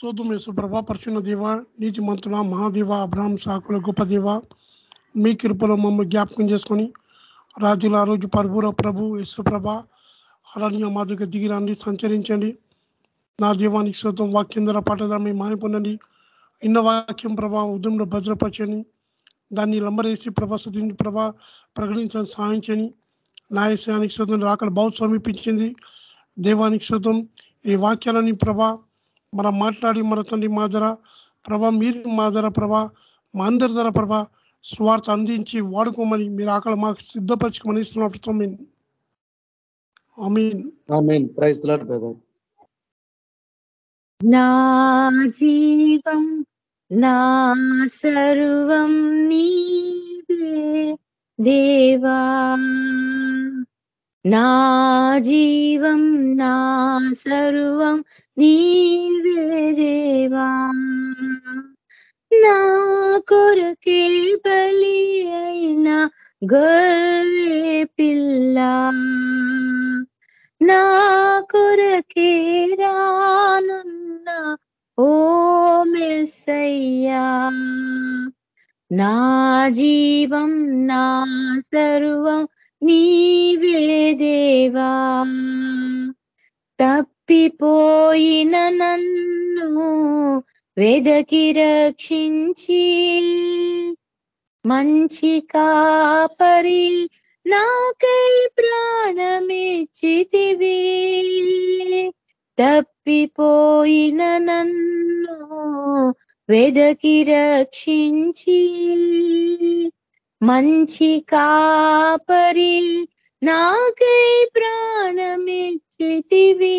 శోధం ప్రభా పరిచున్న దేవ నీతి మంతుల మహాదేవ అబ్రహం సాకుల గొప్ప దేవ మీ కృపలో మమ్మల్ని జ్ఞాపకం చేసుకొని రాజుల ఆరోగ్య పరుపుర ప్రభు యశ్వ్రభ అరణ్య మా దగ్గర సంచరించండి. నా దీవానికి శోతం వాక్యం ద్వారా పాఠధార మీ మాయపొందండి ఇన్న వాక్యం ప్రభా ఉదయంలో భద్రపరచని దాన్ని లంబరేసి ప్రభా సుధించి ప్రభా ప్రకటించని సాధించని నాయశానికి శోతం రాకలు బాగు సమీపించింది దేవానికి శోతం ఈ వాక్యాలని ప్రభా మనం మాట్లాడి మన తండ్రి మా ధర ప్రభా మీరు మా ధర ప్రభా మా అందరి ధర ప్రభా స్వార్థ అందించి వాడుకోమని మీరు ఆకలి మాకు సిద్ధపరచుకోమని ఇస్తున్నప్పుడు నా జీవం నా సర్వం నీదే దేవా. నా జీవం నా సర్వం నీవే దేవా. నా కొరకే బలి అయిన గొర్రె పిల్ల. నా కొరకే రానున్న ఓ మెస్సయ్యా. నా జీవం నా సర్వం నీవే దేవా. తప్పిపోయిన నన్ను వెదకి రక్షించి మంచి కాపరి నాకై ప్రాణమిచ్చితివి. తప్పిపోయిన నన్ను వెదకి రక్షించి మంచి కాపరి నాకై ప్రాణమిచ్చితివి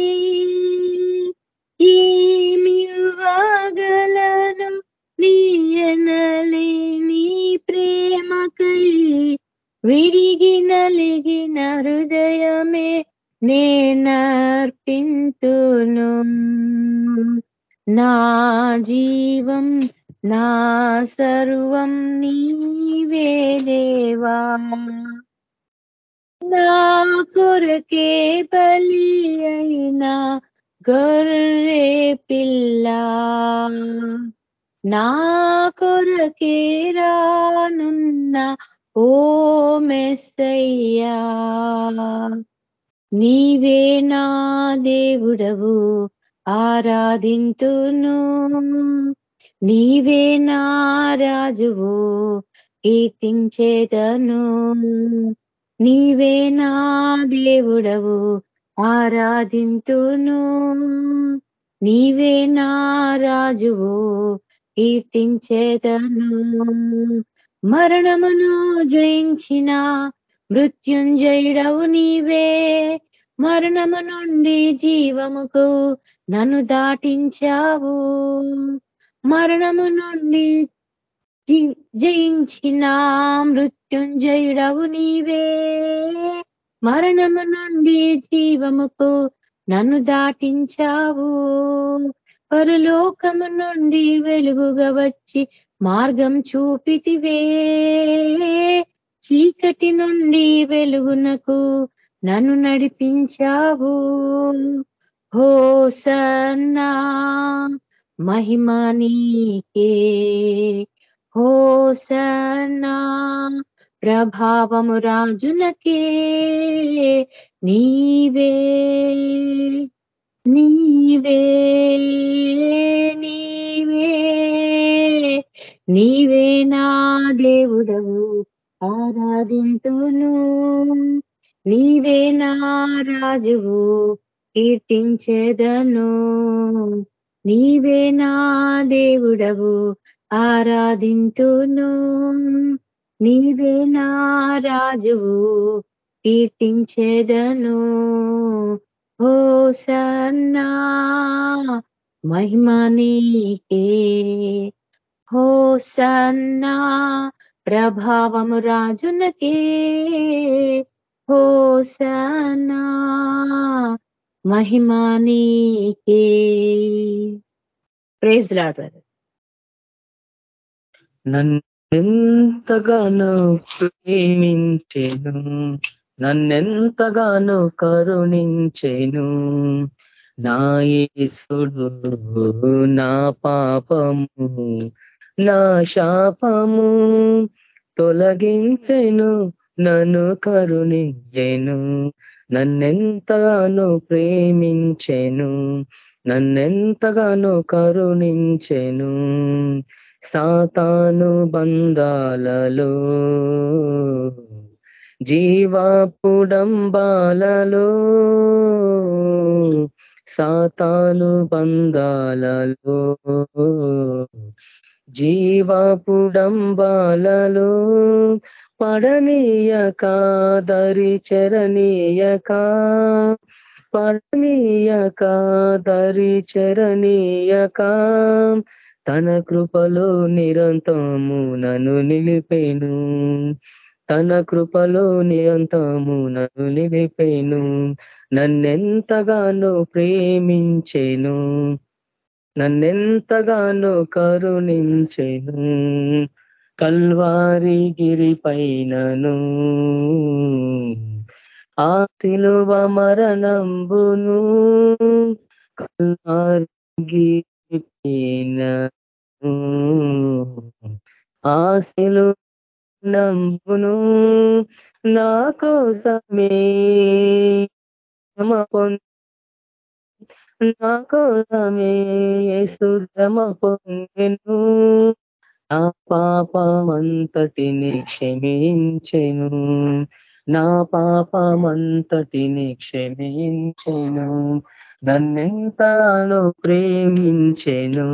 ఈమివ్వగలను నీయనలే నీ ప్రేమకై. విరిగి నలిగిన హృదయమే నేనర్పింతును. నా జీవం నా సర్వం నీవే దేవా. నా కొరకే బలి అయినా గొర్రె పిల్ల. నా కొరకే రానున్న ఓ మెస్సయ్యా. నీవే నా దేవుడవు ఆరాధింతును. నీవే నా రాజువు కీర్తించేదను. నీవే నా దేవుడవు ఆరాధింతును. నీవే నా రాజువు కీర్తించేదను. మరణమును జయించిన మృత్యుంజయుడవు నీవే. మరణము నుండి జీవముకు నన్ను దాటించావు. మరణము నుండి జయించిన మృత్యుంజయుడవు నీవే. మరణము నుండి జీవముకు నన్ను దాటించావు. పరలోకము నుండి వెలుగుగా వచ్చి మార్గం చూపితివే. చీకటి నుండి వెలుగునకు నన్ను నడిపించావు. హోసన్నా. మహిమా నీకే. హోసనా ప్రభావము రాజులకే నీవే నీవే నీవే. నీవే నా దేవుడవు ఆరాధింతును. నీవే నా రాజువు కీర్తించేదను. నీవే నా దేవుడవు ఆరాధింతును. నీవే నా రాజువు కీర్తించేదను. ఓ సన్నా మహిమా నీకే. హో సన్నా ప్రభావము రాజునకే. హో సన్నా మహిమా నీకే ప్రేజ్ లాడ్ నన్నెంతగానో ప్రేమించెను నన్నెంతగానో కరుణించెను నా యేసుడు నా పాపము నా శాపము తొలగించెను నన్ను కరుణించెను నన్నెంతగానో ప్రేమించెను నన్నెంతగానో కరుణించెను సాతాను బంధాలలో జీవాపుడంబాలలో సాతాను బంధాలలో జీవాపుడంబాలలో పడనీయక దరి చరణీయక పడనీయక దరి చరణీయక తన కృపలో నిరంతము నన్ను నిలిపేను. తన కృపలో నిరంతము నన్ను నిలిపేను. నన్నెంతగానో ప్రేమించేను. నన్నెంతగానో కరుణించెను. కల్వారి గిరి పైనను ఆ శిలువ మరణంబును కల్వారి గిరి పైన ఆ శిలువ నంబును నా కోసమే నా కోసమే యేసు శ్రమ పొందెను నా పాపమంతటిని క్షమించెను. నా పాపమంతటిని క్షమించెను. నన్నెంతగానో ప్రేమించెను.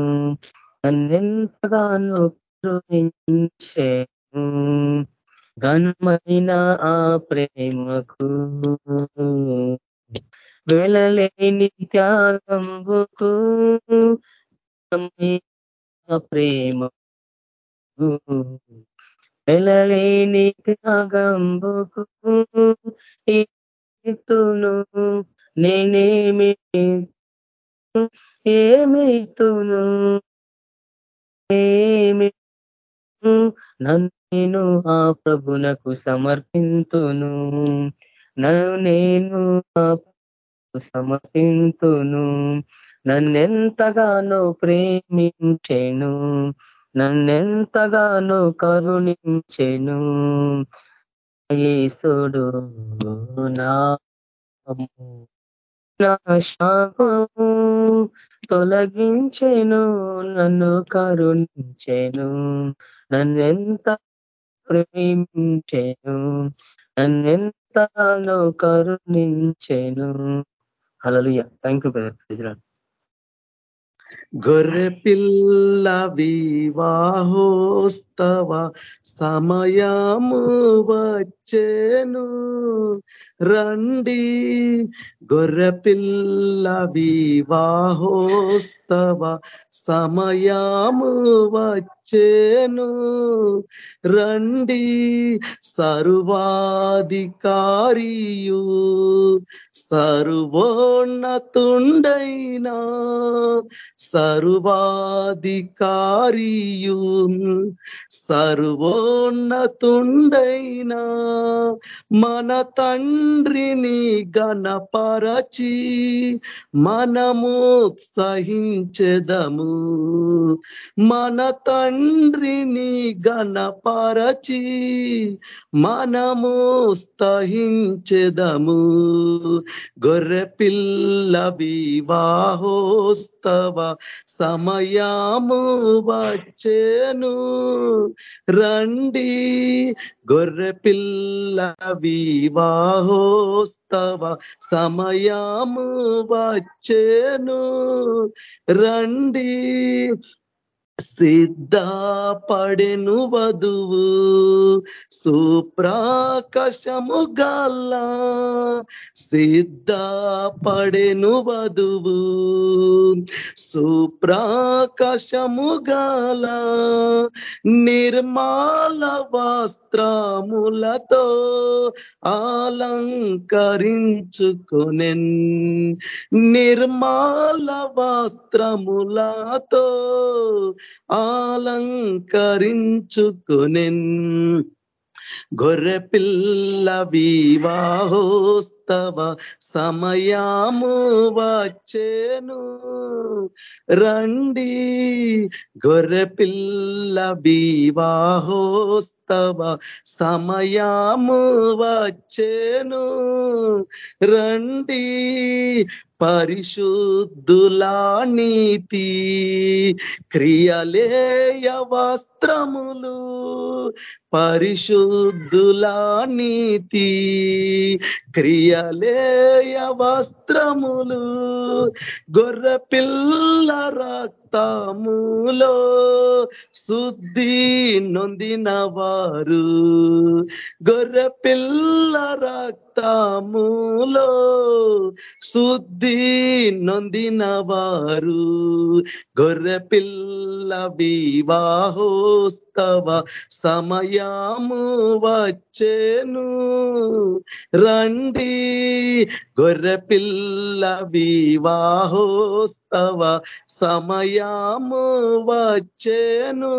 నన్నెంతగానో ప్రేమించెను ఘనమైన ఆ ప్రేమకు వెలలేని త్యాగంబుకు ప్రేమ వెలలేని త్యాగంబుకు ఎత్తును నేనేమి ఏమితును? ఏమి నన్ను ఆ ప్రభునకు సమర్పింతును? నన్ను నేను ఆ సమర్పింతును? నన్నెంతగానో ప్రేమించెను? నన్నెంతగానో కరుణించెను. ఏసుడు నా శాపము తొలగించెను నన్ను కరుణించెను. నన్నెంత ప్రేమించెను నన్నెంతగానో కరుణించెను. అలలుయ థ్యాంక్ యూ బ్రదర్ గొర్రె పిల్ల వివాహోస్తవ సమయము వచ్చేను. రండి గొర్రె పిల్ల వివాహోస్తవ సమయము చేను రండి సర్వాధికారియు సర్వోన్నతుండైనా సర్వాధికారియు సర్వోన్నతుండైనా మన తండ్రిని గణపరచి మనము సహించదము. మన తండ్రి తండ్రిని గణపరచి మనము స్తహించెదము గొర్రె పిల్ల వివాహోస్తవ సమయము వచ్చేను. రండి గొర్రె పిల్ల వివాహోస్తవ సమయము వచ్చేను. రండి సిద్ధపడెను వధువు సుప్రాకాశము గల్ల. సిద్ధపడెను వధువు సుప్రాకాశము గల నిర్మాల వస్త్రములతో అలంకరించుకునెన్. నిర్మాల వస్త్రములతో అలంకరించుకునెన్ గొర్రె పిల్ల వివాహోస్తవ సమయాము వచ్చేను. రండి గొర్రె పిల్ల వివాహోస్తవ సమయాము వచ్చేను. రండి పరిశుద్ధులా నీతి క్రియలేయ వస్త్రములు పరిశుద్ధులా నీతి క్రియలేయ వస్త్రములు గొర్రె పిల్ల రక్తములో శుద్ధి నొందిన వారు. గొర్రె పిల్ల రక్తములో శుద్ధి నొందిన వారు. గొర్రె పిల్ల వివాహోస్తవ సమయము వచ్చేను. రండి గొర్రె పిల్ల వివాహోస్తవ సమయము వచ్చేను.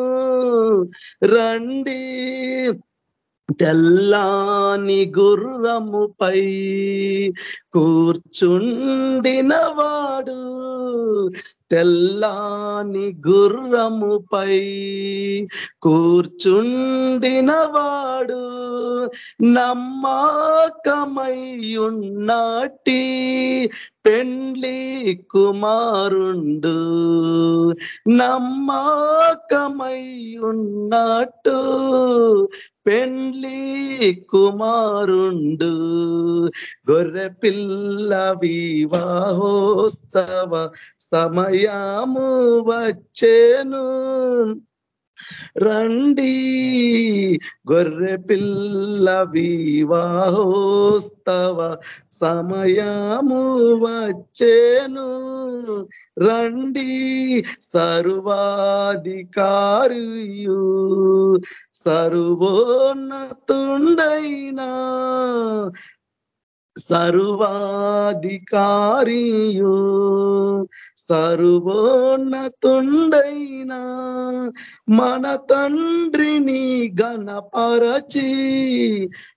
రండి. తెల్లాని గుర్రముపై కూర్చుండినవాడు తెల్లాని గుర్రముపై కూర్చుండినవాడు నమ్మకమై పెండ్లి కుమారుండు. నమ్మకమై పెండ్లి కుమారుండు. గొర్రె పిల్ల వివాహోస్తవ సమయాము వచ్చేను. రండి గొర్రె పిల్ల వివాహోస్తవ సమయము వచ్చేను. రండి సర్వాధికారియు సర్వోన్నతుండైనా. సర్వాధికారియు సర్వోన్నతుండైనా మన తండ్రిని గణపరచి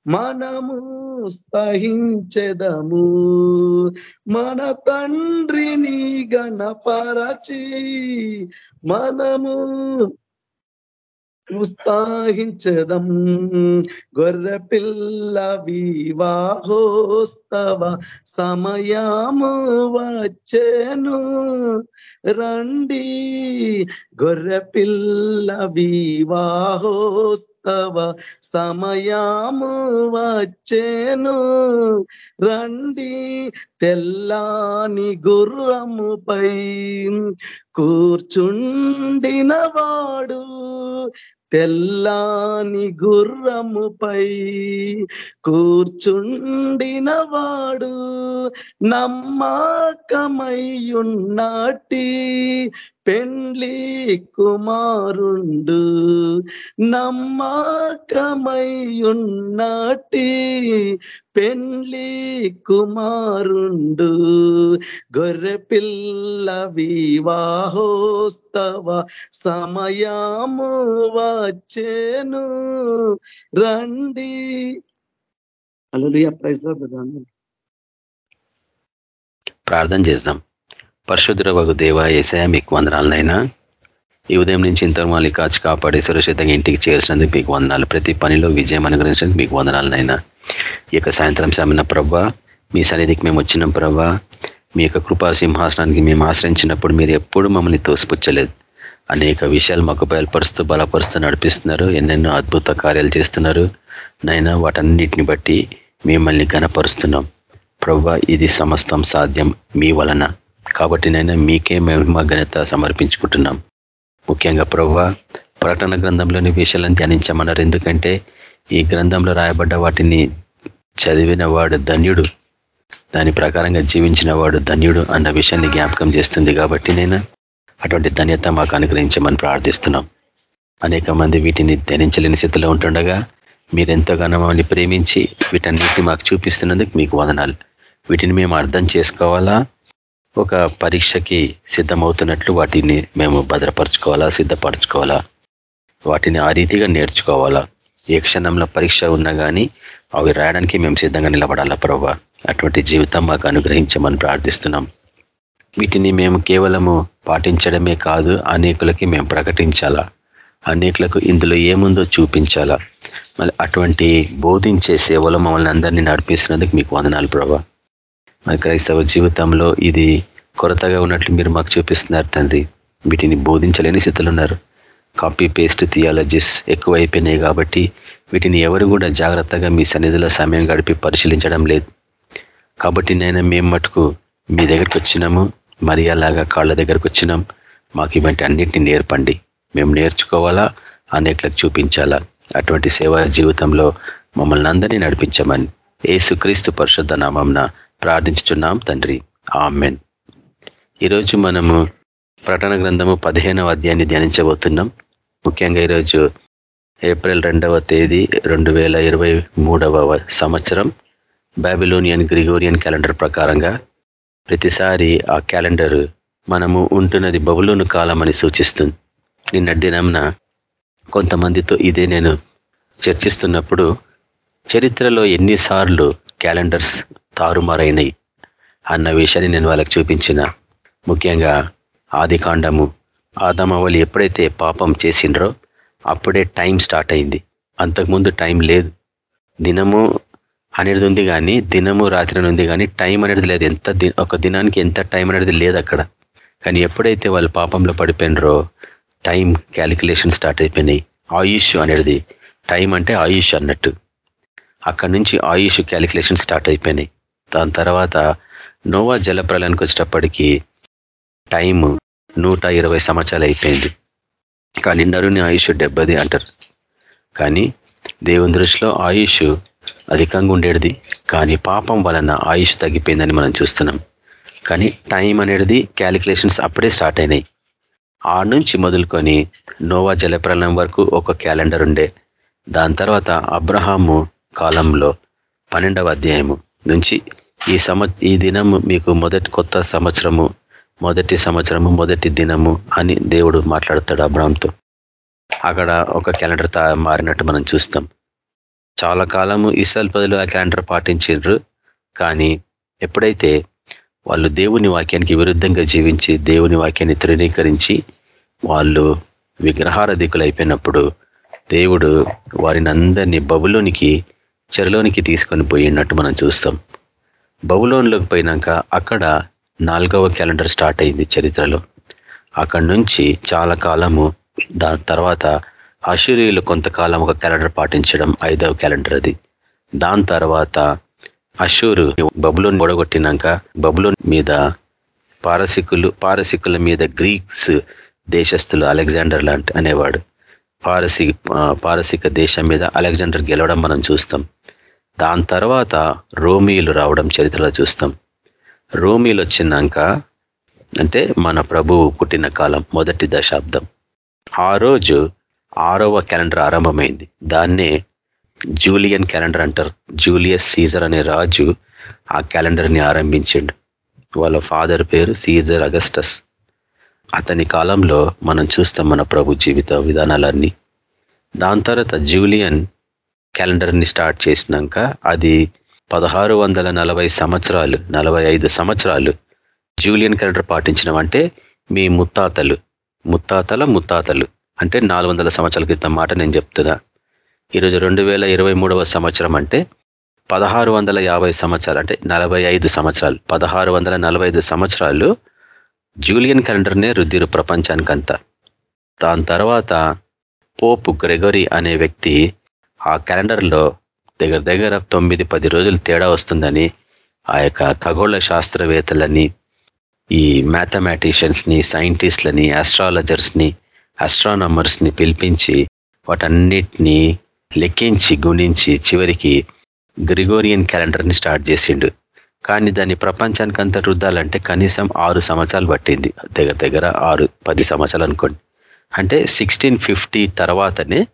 మనము సహించెదము. మన తండ్రిని గణపరచి మనము ఉత్సాహించదం గొర్రె పిల్ల వివాహోస్తవ సమయము వచ్చేను. రండి గొర్రె పిల్ల వివాహోస్తవ సమయము వచ్చేను. రండి తెల్లాని గుర్రముపై కూర్చుండినవాడు తెల్లాని గుర్రముపై కూర్చుండినవాడు నమ్మకమై పెండ్లి కుమారుండు నమ్మకమై పెండ్లి కుమారుండు గొర్రె పిల్ల వివాహోస్తవ సమయము వచ్చేను. రండి. అలలియ ప్రైజ్ ప్రార్థన చేద్దాం. పరిశుద్ధ వగు దేవ ఏసయ మీకు వందనాలనైనా. ఈ ఉదయం నుంచి ఇంతవరకు మళ్ళీ కాచి కాపాడి సురక్షితంగా ఇంటికి చేర్చినందుకు మీకు వందనాలు. ప్రతి పనిలో విజయం అనుగ్రహించినందుకు మీకు వందనాలనైనా. ఈ యొక్క సాయంత్రం సమయన ప్రభా మీ సన్నిధికి మేము వచ్చినాం ప్రభా. మీ యొక్క కృపా సింహాసనానికి మేము ఆశ్రయించినప్పుడు మీరు ఎప్పుడు మమ్మల్ని తోసిపుచ్చలేదు. అనేక విషయాలు మాకు బయలుపరుస్తూ బలపరుస్తూ నడిపిస్తున్నారు. ఎన్నెన్నో అద్భుత కార్యాలు చేస్తున్నారు. నైనా వాటన్నిటిని బట్టి మిమ్మల్ని గనపరుస్తున్నాం ప్రవ్వ ఇది సమస్తం సాధ్యం మీ వలన. కాబట్టి నైనా మీకే మేము ఘనత సమర్పించుకుంటున్నాం. ముఖ్యంగా ప్రవ్వ ప్రకటన గ్రంథంలోని విషయాలను ధ్యానించమన్నారు. ఎందుకంటే ఈ గ్రంథంలో రాయబడ్డ వాటిని చదివిన వాడు ధన్యుడు. దాని ప్రకారంగా జీవించిన వాడు ధన్యుడు అన్న విషయాన్ని జ్ఞాపకం చేస్తుంది కాబట్టి నేను? అటువంటి ధన్యత మాకు అనుగ్రహించమని ప్రార్థిస్తున్నాం. అనేక మంది వీటిని ధనించలేని స్థితిలో ఉంటుండగా మీరెంతగానో మమ్మల్ని ప్రేమించి వీటన్నిటిని మాకు చూపిస్తున్నందుకు మీకు వదనాలు. వీటిని మేము అర్థం చేసుకోవాలా? ఒక పరీక్షకి సిద్ధమవుతున్నట్లు వాటిని మేము భద్రపరచుకోవాలా సిద్ధపరచుకోవాలా? వాటిని ఆ రీతిగా నేర్చుకోవాలా? ఏ క్షణంలో పరీక్ష ఉన్నా కానీ అవి రాయడానికి మేము సిద్ధంగా నిలబడాలా ప్రభా? అటువంటి జీవితం మాకు అనుగ్రహించమని ప్రార్థిస్తున్నాం. వీటిని మేము కేవలము పాటించడమే కాదు అనేకులకి మేము ప్రకటించాలా? అనేకులకు ఇందులో ఏముందో చూపించాలా? మళ్ళీ అటువంటి బోధించే సేవలో మమ్మల్ని అందరినీ నడిపిస్తున్నందుకు మీకు వందనాలు ప్రభా. మరి క్రైస్తవ జీవితంలో ఇది కొరతగా ఉన్నట్లు మీరు మాకు చూపిస్తున్నారు తండ్రి. వీటిని బోధించలేని స్థితిలో ఉన్నారు. కాపీ పేస్ట్ థియాలజీస్ ఎక్కువైపోయినాయి కాబట్టి వీటిని ఎవరు కూడా జాగ్రత్తగా మీ సన్నిధిలో సమయం గడిపి పరిశీలించడం లేదు. కాబట్టి నేను మేము మటుకు మీ దగ్గరికి వచ్చినాము మరి అలాగా కాళ్ళ దగ్గరకు వచ్చినాం. మాకు ఇవంటి అన్నింటినీ నేర్పండి. మేము నేర్చుకోవాలా? అనేకలకు చూపించాలా? అటువంటి సేవా జీవితంలో మమ్మల్ని అందరినీ నడిపించమని ఏసుక్రీస్తు పరిశుద్ధ నామంన ప్రార్థించుతున్నాం తండ్రి. ఆమెన్. ఈరోజు మనము ప్రకటన గ్రంథము పదిహేనవ అధ్యాయాన్ని ధ్యానించబోతున్నాం. ముఖ్యంగా ఈరోజు ఏప్రిల్ రెండవ తేదీ రెండు వేల ఇరవై మూడవ సంవత్సరం. బ్యాబిలోనియన్ గ్రిగోరియన్ క్యాలెండర్ ప్రకారంగా ప్రతిసారి ఆ క్యాలెండర్ మనము ఉంటున్నది బబులోను కాలం అని సూచిస్తుంది. నిన్న దినంన కొంతమందితో ఇదే నేను చర్చిస్తున్నప్పుడు చరిత్రలో ఎన్నిసార్లు క్యాలెండర్స్ తారుమారైనాయి అన్న విషయాన్ని నేను వాళ్ళకి చూపించిన. ముఖ్యంగా ఆది కాండము ఆదమవలి ఎప్పుడైతే పాపం చేసిండ్రో అప్పుడే టైం స్టార్ట్ అయింది. అంతకుముందు టైం లేదు. దినము అనేది ఉంది కానీ దినము రాత్రి ఉంది కానీ టైం అనేది లేదు. ఎంత ఒక దినానికి ఎంత టైం అనేది లేదు అక్కడ. కానీ ఎప్పుడైతే వాళ్ళు పాపంలో పడిపోయినరో టైం క్యాలిక్యులేషన్ స్టార్ట్ అయిపోయినాయి. ఆయుష్ అనేది టైం అంటే ఆయుష్ అన్నట్టు. అక్కడి నుంచి ఆయుష్ క్యాలిక్యులేషన్ స్టార్ట్ అయిపోయినాయి. దాని తర్వాత నోవా జలప్రలయానికి వచ్చేటప్పటికీ టైం నూట ఇరవై సంవత్సరాలు అయిపోయింది. కానీ నరుని ఆయుష్ డెబ్బది అంటారు. కానీ దేవుని దృష్టిలో ఆయుష్ అధికంగా ఉండేది కానీ పాపం వలన ఆయుష్ తగ్గిపోయిందని మనం చూస్తున్నాం. కానీ టైం అనేది క్యాలిక్యులేషన్స్ అప్పుడే స్టార్ట్ అయినాయి. ఆ నుంచి మొదలుకొని నోవా జలప్రలయం వరకు ఒక క్యాలెండర్ ఉండే. దాని తర్వాత అబ్రహాము కాలంలో పన్నెండవ అధ్యాయము నుంచి ఈ సంవ ఈ దినము మీకు మొదటి కొత్త సంవత్సరము మొదటి సంవత్సరము మొదటి దినము అని దేవుడు మాట్లాడతాడు అబ్రహంతో. అక్కడ ఒక క్యాలెండర్ మారినట్టు మనం చూస్తాం. చాలా కాలము ఇస్రాయల్ పదులు క్యాలెండర్ పాటించారు కానీ ఎప్పుడైతే వాళ్ళు దేవుని వాక్యానికి విరుద్ధంగా జీవించి దేవుని వాక్యాన్ని తృణీకరించి వాళ్ళు విగ్రహారధికులైపోయినప్పుడు దేవుడు వారిని అందరినీ బబులోనికి చెరలోనికి తీసుకొని పోయినట్టు మనం చూస్తాం. బబులోన్లోకి పోయినాక అక్కడ నాలుగవ క్యాలెండర్ స్టార్ట్ అయింది చరిత్రలో. అక్కడి నుంచి చాలా కాలము దాని తర్వాత అషురీయులు కొంతకాలం ఒక క్యాలెండర్ పాటించడం ఐదవ క్యాలెండర్ అది. దాని తర్వాత అషూరు బబులోన్ ఓడగొట్టినాక బబులోన్ మీద పారసికులు పారసికుల మీద గ్రీక్స్ దేశస్థులు అలెగ్జాండర్ లాంటి అనేవాడు. పారసి పారసిక దేశం మీద అలెగ్జాండర్ గెలవడం మనం చూస్తాం. దాని తర్వాత రోమీలు రావడం చరిత్రలో చూస్తాం. రోమీలు వచ్చినాక అంటే మన ప్రభువు పుట్టిన కాలం మొదటి దశాబ్దం. ఆ రోజు ఆరవ క్యాలెండర్ ఆరంభమైంది. దాన్నే జూలియన్ క్యాలెండర్ అంటారు. జూలియస్ సీజర్ అనే రాజు ఆ క్యాలెండర్ని ఆరంభించిండు. వాళ్ళ ఫాదర్ పేరు సీజర్ అగస్టస్. అతని కాలంలో మనం చూస్తాం మన ప్రభు జీవిత విధానాలన్నీ. దాని తర్వాత జూలియన్ క్యాలెండర్ని స్టార్ట్ చేసినాక అది పదహారు వందల నలభై సంవత్సరాలు నలభై ఐదు సంవత్సరాలు జూలియన్ క్యాలెండర్ పాటించడం అంటే మీ ముత్తాతలు. ముత్తాతల ముత్తాతలు. అంటే నాలుగు వందల సంవత్సరాల క్రితం మాట నేను చెప్తుందా ఈరోజు రెండు వేల ఇరవై మూడవ సంవత్సరం అంటే పదహారు వందల యాభై సంవత్సరాలు అంటే నలభై ఐదు సంవత్సరాలు. పదహారు వందల నలభై ఐదు సంవత్సరాలు జూలియన్ క్యాలెండర్నే రుద్దిరు ప్రపంచానికంతా. దాని తర్వాత పోపు గ్రెగరీ అనే వ్యక్తి ఆ క్యాలెండర్లో దగ్గర దగ్గర తొమ్మిది పది రోజులు తేడా వస్తుందని ఆ యొక్క ఖగోళ శాస్త్రవేత్తలని ఈ మ్యాథమెటిషియన్స్ని సైంటిస్ట్లని ఆస్ట్రాలజర్స్ని అస్ట్రానమర్స్ని పిలిపించి వాటన్నిటినీ లెక్కించి గుణించి చివరికి గ్రిగోరియన్ క్యాలెండర్ని స్టార్ట్ చేసిండు. కానీ దాన్ని ప్రపంచానికి అంతా రుద్దాలంటే కనీసం ఆరు సంవత్సరాలు పట్టింది. దగ్గర దగ్గర ఆరు పది సంవత్సరాలు అనుకోండి. అంటే సిక్స్టీన్ ఫిఫ్టీ తర్వాతనే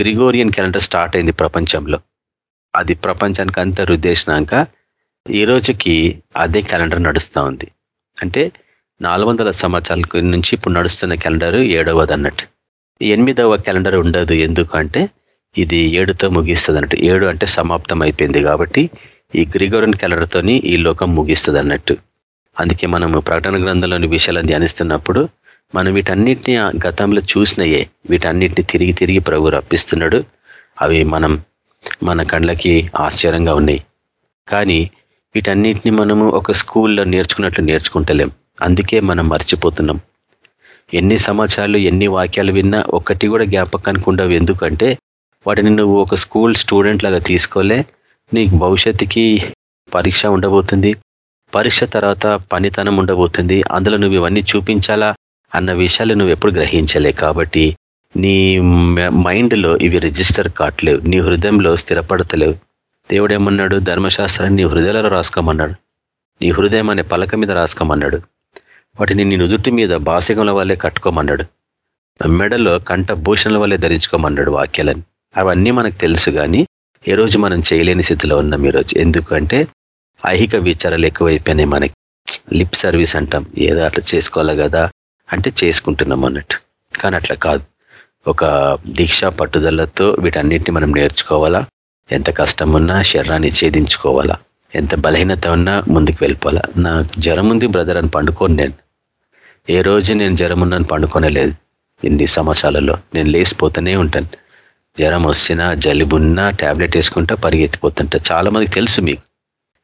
గ్రిగోరియన్ క్యాలెండర్ స్టార్ట్ అయింది ప్రపంచంలో. అది ప్రపంచానికి అంతా రుద్దేసినాక ఈ రోజుకి అదే క్యాలెండర్ నడుస్తూ ఉంది. అంటే నాలుగు వందల సంవత్సరాల నుంచి ఇప్పుడు నడుస్తున్న క్యాలెండర్ ఏడవది అన్నట్టు ఎనిమిదవ క్యాలెండర్ ఉండదు ఎందుకంటే ఇది ఏడుతో ముగిస్తుంది అన్నట్టు ఏడు అంటే సమాప్తం అయిపోయింది కాబట్టి ఈ గ్రిగోరన్ క్యాలెండర్తోని ఈ లోకం ముగిస్తుంది అన్నట్టు అందుకే మనము ప్రకటన గ్రంథంలోని విషయాలను ధ్యానిస్తున్నప్పుడు మనం వీటన్నిటిని గతంలో చూసినయే. వీటన్నిటిని తిరిగి తిరిగి ప్రభు రప్పిస్తున్నాడు. అవి మనం మన కళ్ళకి ఆశ్చర్యంగా ఉన్నాయి. కానీ వీటన్నిటిని మనము ఒక స్కూల్లో నేర్చుకున్నట్లు నేర్చుకుంటలేం. అందుకే మనం మర్చిపోతున్నాం. ఎన్ని సమాచారాలు ఎన్ని వాక్యాలు విన్నా ఒక్కటి కూడా జ్ఞాపకానికి ఉండవు. ఎందుకంటే వాటిని నువ్వు ఒక స్కూల్ స్టూడెంట్ లాగా తీసుకోలే. నీకు భవిష్యత్తుకి పరీక్ష ఉండబోతుంది. పరీక్ష తర్వాత పనితనం ఉండబోతుంది. అందులో నువ్వు ఇవన్నీ చూపించాలా అన్న విషయాలు నువ్వు ఎప్పుడు గ్రహించలే. కాబట్టి నీ మైండ్లో ఇవి రిజిస్టర్ కావట్లేవు. నీ హృదయంలో స్థిరపడతలేవు. దేవుడు ఏమన్నాడు? ధర్మశాస్త్రాన్ని నీ హృదయాలలో రాసుకోమన్నాడు. నీ హృదయం అనే పలక మీద రాసుకోమన్నాడు. వాటిని నీ నుదుటి మీద బాసికముల వల్లే కట్టుకోమన్నాడు. మెడలో కంఠ భూషణల వల్లే ధరించుకోమన్నాడు వాక్యాలని. అవన్నీ మనకు తెలుసు కానీ ఏ రోజు మనం చేయలేని స్థితిలో ఉన్నాం ఈరోజు ఎందుకంటే ఐహిక విచారాలు ఎక్కువైపోయినాయి మనకి. లిప్ సర్వీస్ అంటాం. ఏదో అట్లా చేసుకోవాలి కదా అంటే చేసుకుంటున్నాం అన్నట్టు. కానీ అట్లా కాదు. ఒక దీక్ష పట్టుదలతో వీటన్నిటిని మనం నేర్చుకోవాలా? ఎంత కష్టం ఉన్నా శరీరాన్ని ఛేదించుకోవాలా? ఎంత బలహీనత ఉన్నా ముందుకు వెళ్ళిపోవాలా? నా జ్వరం ఉంది బ్రదర్ అని పండుకోను నేను. ఏ రోజు నేను జ్వరం పండుకొనలేదు. ఇన్ని సంవత్సరాలలో నేను లేసిపోతూనే ఉంటాను. జ్వరం వచ్చినా జలుబున్నా ట్యాబ్లెట్ వేసుకుంటా పరిగెత్తిపోతుంటా. చాలా మందికి తెలుసు మీకు.